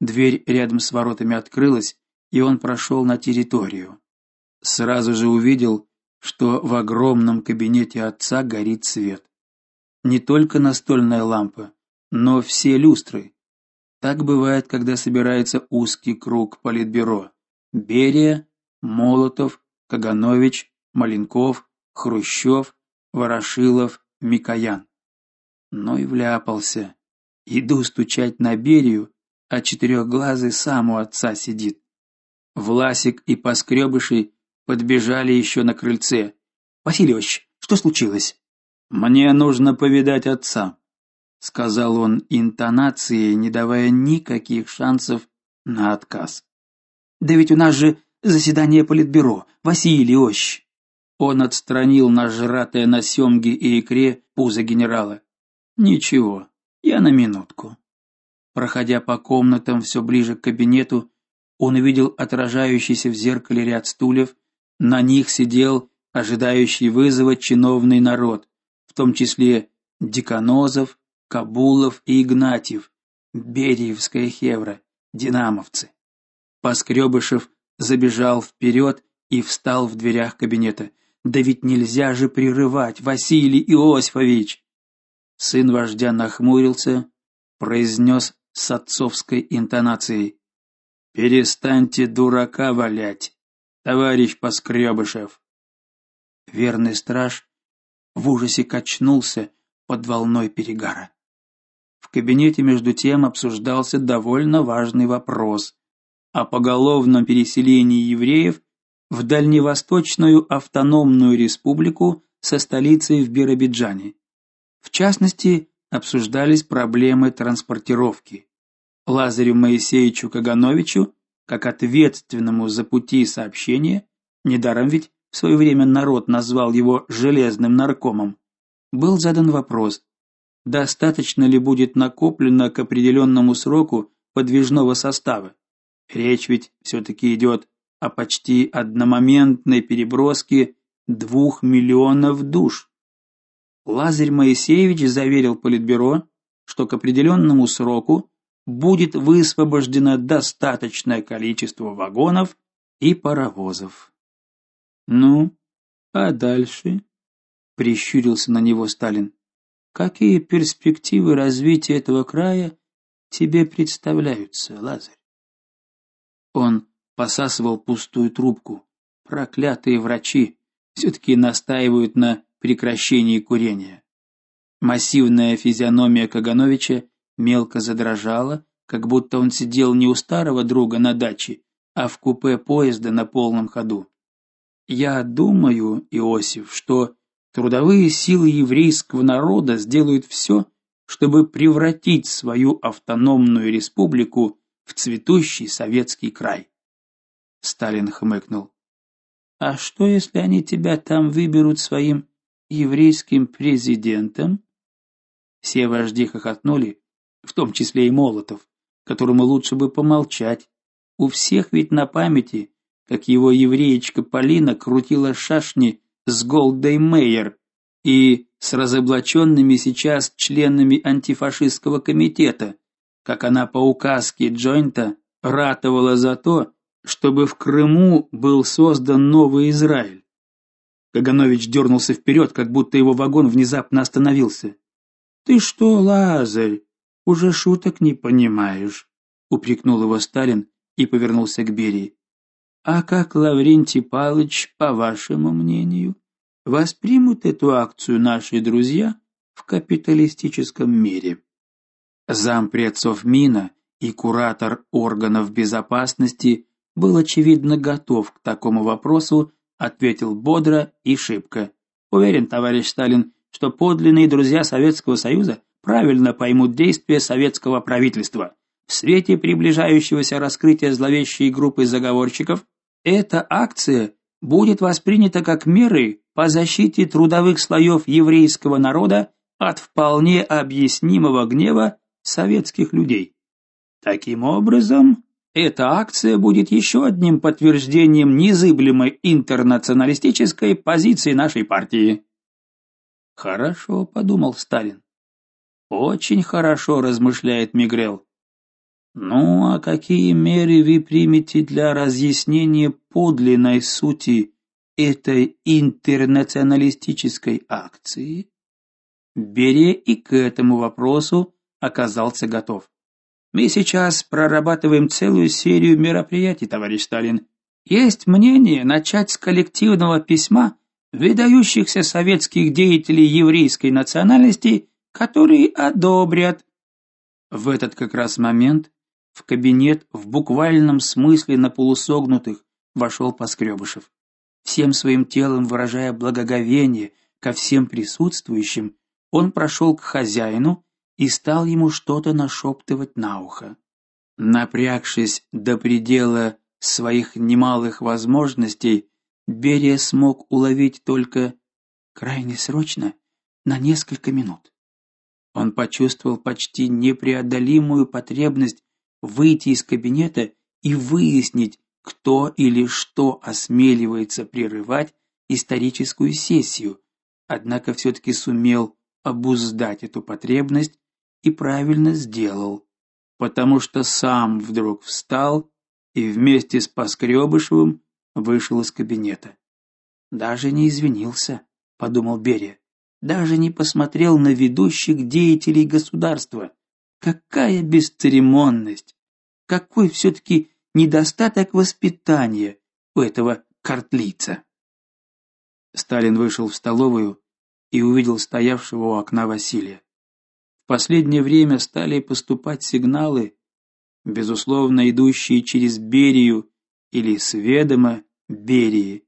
Дверь рядом с воротами открылась, и он прошел на территорию. Сразу же увидел, что в огромном кабинете отца горит свет. Не только настольная лампа, но все люстры. Так бывает, когда собирается узкий круг политбюро. Берия, Молотов, Каганович, Маленков, Хрущев, Ворошилов, Микоян. Но и вляпался. Иду стучать на Берию, а четырехглазый сам у отца сидит. Власик и Поскребыши подбежали еще на крыльце. Васильевич, что случилось? Мне нужно повидать отца, сказал он интонацией, не давая никаких шансов на отказ. Да ведь у нас же заседание политбюро, Васильевич. Он отстранил нажратое на семге и икре пузо генерала. Ничего, я на минутку. Проходя по комнатам все ближе к кабинету, он увидел отражающийся в зеркале ряд стульев на них сидел ожидающий вызова чиновный народ, в том числе Деканозов, Кабулов и Игнатьев, Бериевская хевра, динамовцы. Поскребышев забежал вперед и встал в дверях кабинета. Да ведь нельзя же прерывать, Василий Иосифович. Сын вождя нахмурился, произнес с отцовской интонацией: "Перестаньте дурака валять товарищ Поскребышев. Верный страж в ужасе качнулся под волной перегара. В кабинете между тем обсуждался довольно важный вопрос о поголовном переселении евреев в дальневосточную автономную республику со столицей в Биробиджане. В частности, обсуждались проблемы транспортировки. Лазарю Моисеевичу Кагановичу как ответственному за пути сообщения, недаром ведь в свое время народ назвал его железным наркомом, был задан вопрос: достаточно ли будет накоплено к определенному сроку подвижного состава? Речь ведь все таки идет о почти одномоментной переброске двух миллионов душ. Лазарь Моисеевич заверил политбюро, что к определенному сроку будет высвобождено достаточное количество вагонов и паровозов. Ну, а дальше? прищурился на него Сталин. Какие перспективы развития этого края тебе представляются, Лазарь? Он посасывал пустую трубку. Проклятые врачи, все таки настаивают на прекращении курения. Массивная физиономия Кагановича мелко задрожала, как будто он сидел не у старого друга на даче, а в купе поезда на полном ходу. Я думаю, Иосиф, что трудовые силы еврейского народа сделают все, чтобы превратить свою автономную республику в цветущий советский край. Сталин хмыкнул. А что, если они тебя там выберут своим еврейским президентом? Все вожди хохотнули, в том числе и Молотов, которому лучше бы помолчать. У всех ведь на памяти, как его евреечка Полина крутила шашни с Голдой Мейер и с разоблаченными сейчас членами антифашистского комитета, как она по указке Джойнта ратовала за то, чтобы в Крыму был создан новый Израиль. Каганович дернулся вперед, как будто его вагон внезапно остановился. Ты что, Лазарь, уже шуток не понимаешь, упрекнул его Сталин и повернулся к Берии. А как Лаврентий Павлович, по вашему мнению, воспримут эту акцию наши друзья в капиталистическом мире? Зампред Совмина и куратор органов безопасности был очевидно готов к такому вопросу, ответил бодро и шибко. Уверен, товарищ Сталин, что подлинные друзья Советского Союза правильно поймут действия советского правительства. В свете приближающегося раскрытия зловещей группы заговорщиков эта акция будет воспринята как меры по защите трудовых слоев еврейского народа от вполне объяснимого гнева советских людей. Таким образом, эта акция будет еще одним подтверждением незыблемой интернационалистической позиции нашей партии. Хорошо, подумал Сталин. Очень хорошо размышляет Мигрел. Ну, а какие меры вы примете для разъяснения подлинной сути этой интернационалистической акции? Берия и к этому вопросу оказался готов. Мы сейчас прорабатываем целую серию мероприятий, товарищ Сталин. Есть мнение начать с коллективного письма выдающихся советских деятелей еврейской национальности, которые одобрят. В этот как раз момент в кабинет в буквальном смысле на полусогнутых вошел Поскребышев. Всем своим телом выражая благоговение ко всем присутствующим, он прошел к хозяину и стал ему что-то нашептывать на ухо. Напрягшись до предела своих немалых возможностей, Берия смог уловить только крайне срочно на несколько минут. Он почувствовал почти непреодолимую потребность выйти из кабинета и выяснить, кто или что осмеливается прерывать историческую сессию, однако все таки сумел обуздать эту потребность и правильно сделал, потому что сам вдруг встал и вместе с Поскребышевым вышел из кабинета. Даже не извинился, подумал Берия. Даже не посмотрел на ведущих деятелей государства. Какая бесцеремонность! Какой все таки недостаток воспитания у этого картлица. Сталин вышел в столовую и увидел стоявшего у окна Василия. Последнее время стали поступать сигналы, безусловно, идущие через Берию или с ведома Берии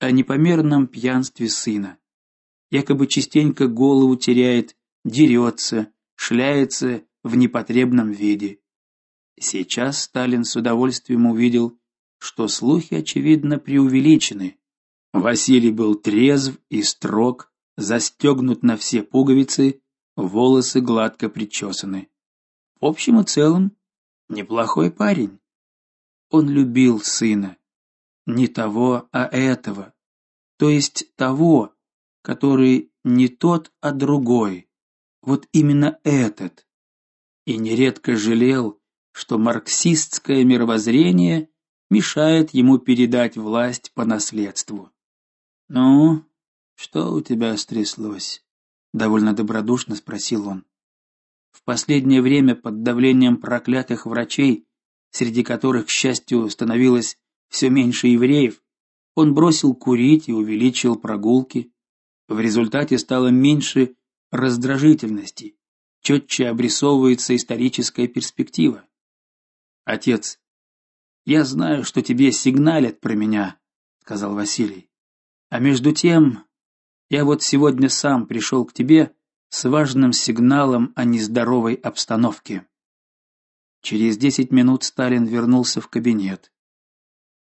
о непомерном пьянстве сына. Якобы частенько голову теряет, дерется, шляется в непотребном виде. Сейчас Сталин с удовольствием увидел, что слухи очевидно преувеличены. Василий был трезв и строг, застегнут на все пуговицы, волосы гладко причесаны. В общем и целом, неплохой парень. Он любил сына, не того, а этого, то есть того, который не тот, а другой. Вот именно этот. И нередко жалел, что марксистское мировоззрение мешает ему передать власть по наследству. Ну, что у тебя стряслось? Довольно добродушно спросил он. В последнее время под давлением проклятых врачей, среди которых, к счастью, становилось все меньше евреев, Он бросил курить и увеличил прогулки. В результате стало меньше раздражительности, четче обрисовывается историческая перспектива. Отец, я знаю, что тебе сигналят про меня, сказал Василий. А между тем, я вот сегодня сам пришел к тебе с важным сигналом о нездоровой обстановке. Через десять минут Сталин вернулся в кабинет.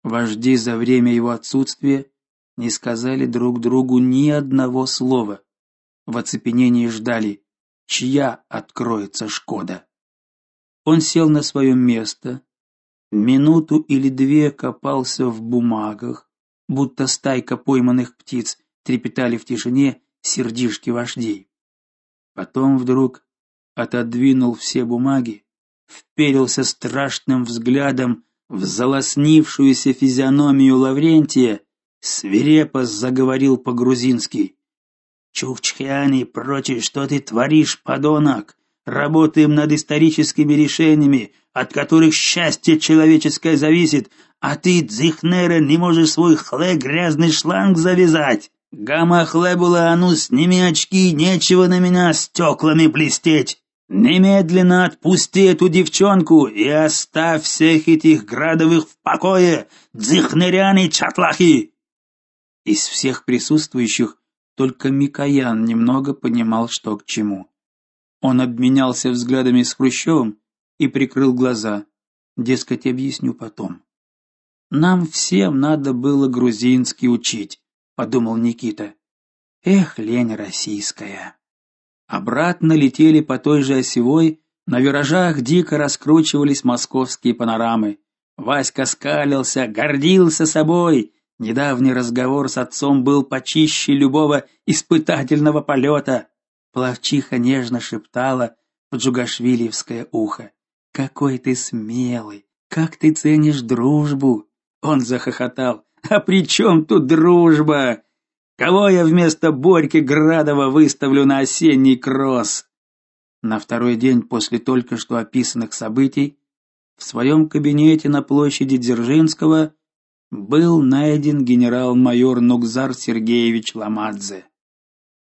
Вожди за время его отсутствия не сказали друг другу ни одного слова. В оцепенении ждали, чья откроется Шкода. Он сел на свое место, минуту или две копался в бумагах, будто стайка пойманных птиц трепетали в тишине сердишки вождей. Потом вдруг отодвинул все бумаги, вперился страшным взглядом в залоснившуюся физиономию Лаврентия, свирепо заговорил по-грузински: "Чукчхиани, прочее, что ты творишь, подонок? Работаем над историческими решениями, от которых счастье человеческое зависит, а ты, Дзихнера, не можешь свой хле грязный шланг завязать. Гамма хлебула, а ну сними очки, нечего на меня стеклами блестеть. Немедленно отпусти эту девчонку и оставь всех этих градовых в покое, дзихнеряне чатлахи. Из всех присутствующих только Микоян немного понимал, что к чему. Он обменялся взглядами с Хрущевым и прикрыл глаза. Дескать, объясню потом. Нам всем надо было грузинский учить, подумал Никита. Эх, лень российская. Обратно летели по той же осевой, на виражах дико раскручивались московские панорамы. Васька скалился, гордился собой. Недавний разговор с отцом был почище любого испытательного полета. Плавчиха нежно шептала в джугашвилиевское ухо: "Какой ты смелый, как ты ценишь дружбу". Он захохотал: "А при чем тут дружба? Кого я вместо Борьки Градова выставлю на осенний кросс?" На второй день после только что описанных событий в своем кабинете на площади Дзержинского был найден генерал-майор Нугзар Сергеевич Ламадзе.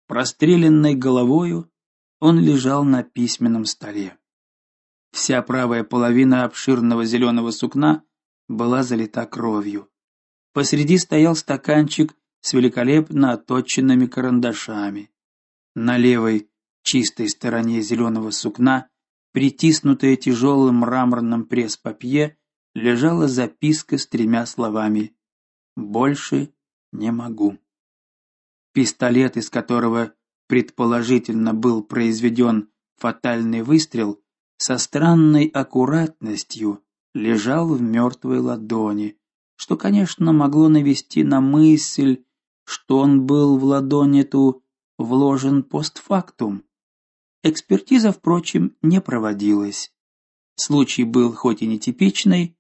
Простреленной головою он лежал на письменном столе. Вся правая половина обширного зеленого сукна была залита кровью. Посреди стоял стаканчик с великолепно отточенными карандашами. На левой чистой стороне зеленого сукна, притиснутая тяжелым мраморным пресс-папье, лежала записка с тремя словами: "Больше не могу". Пистолет, из которого предположительно был произведен фатальный выстрел, со странной аккуратностью лежал в мертвой ладони, что, конечно, могло навести на мысль, что он был в ладонь эту вложен постфактум. Экспертиза, впрочем, не проводилась. Случай был хоть и нетипичный,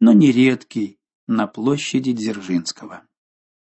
но нередкий на площади Дзержинского.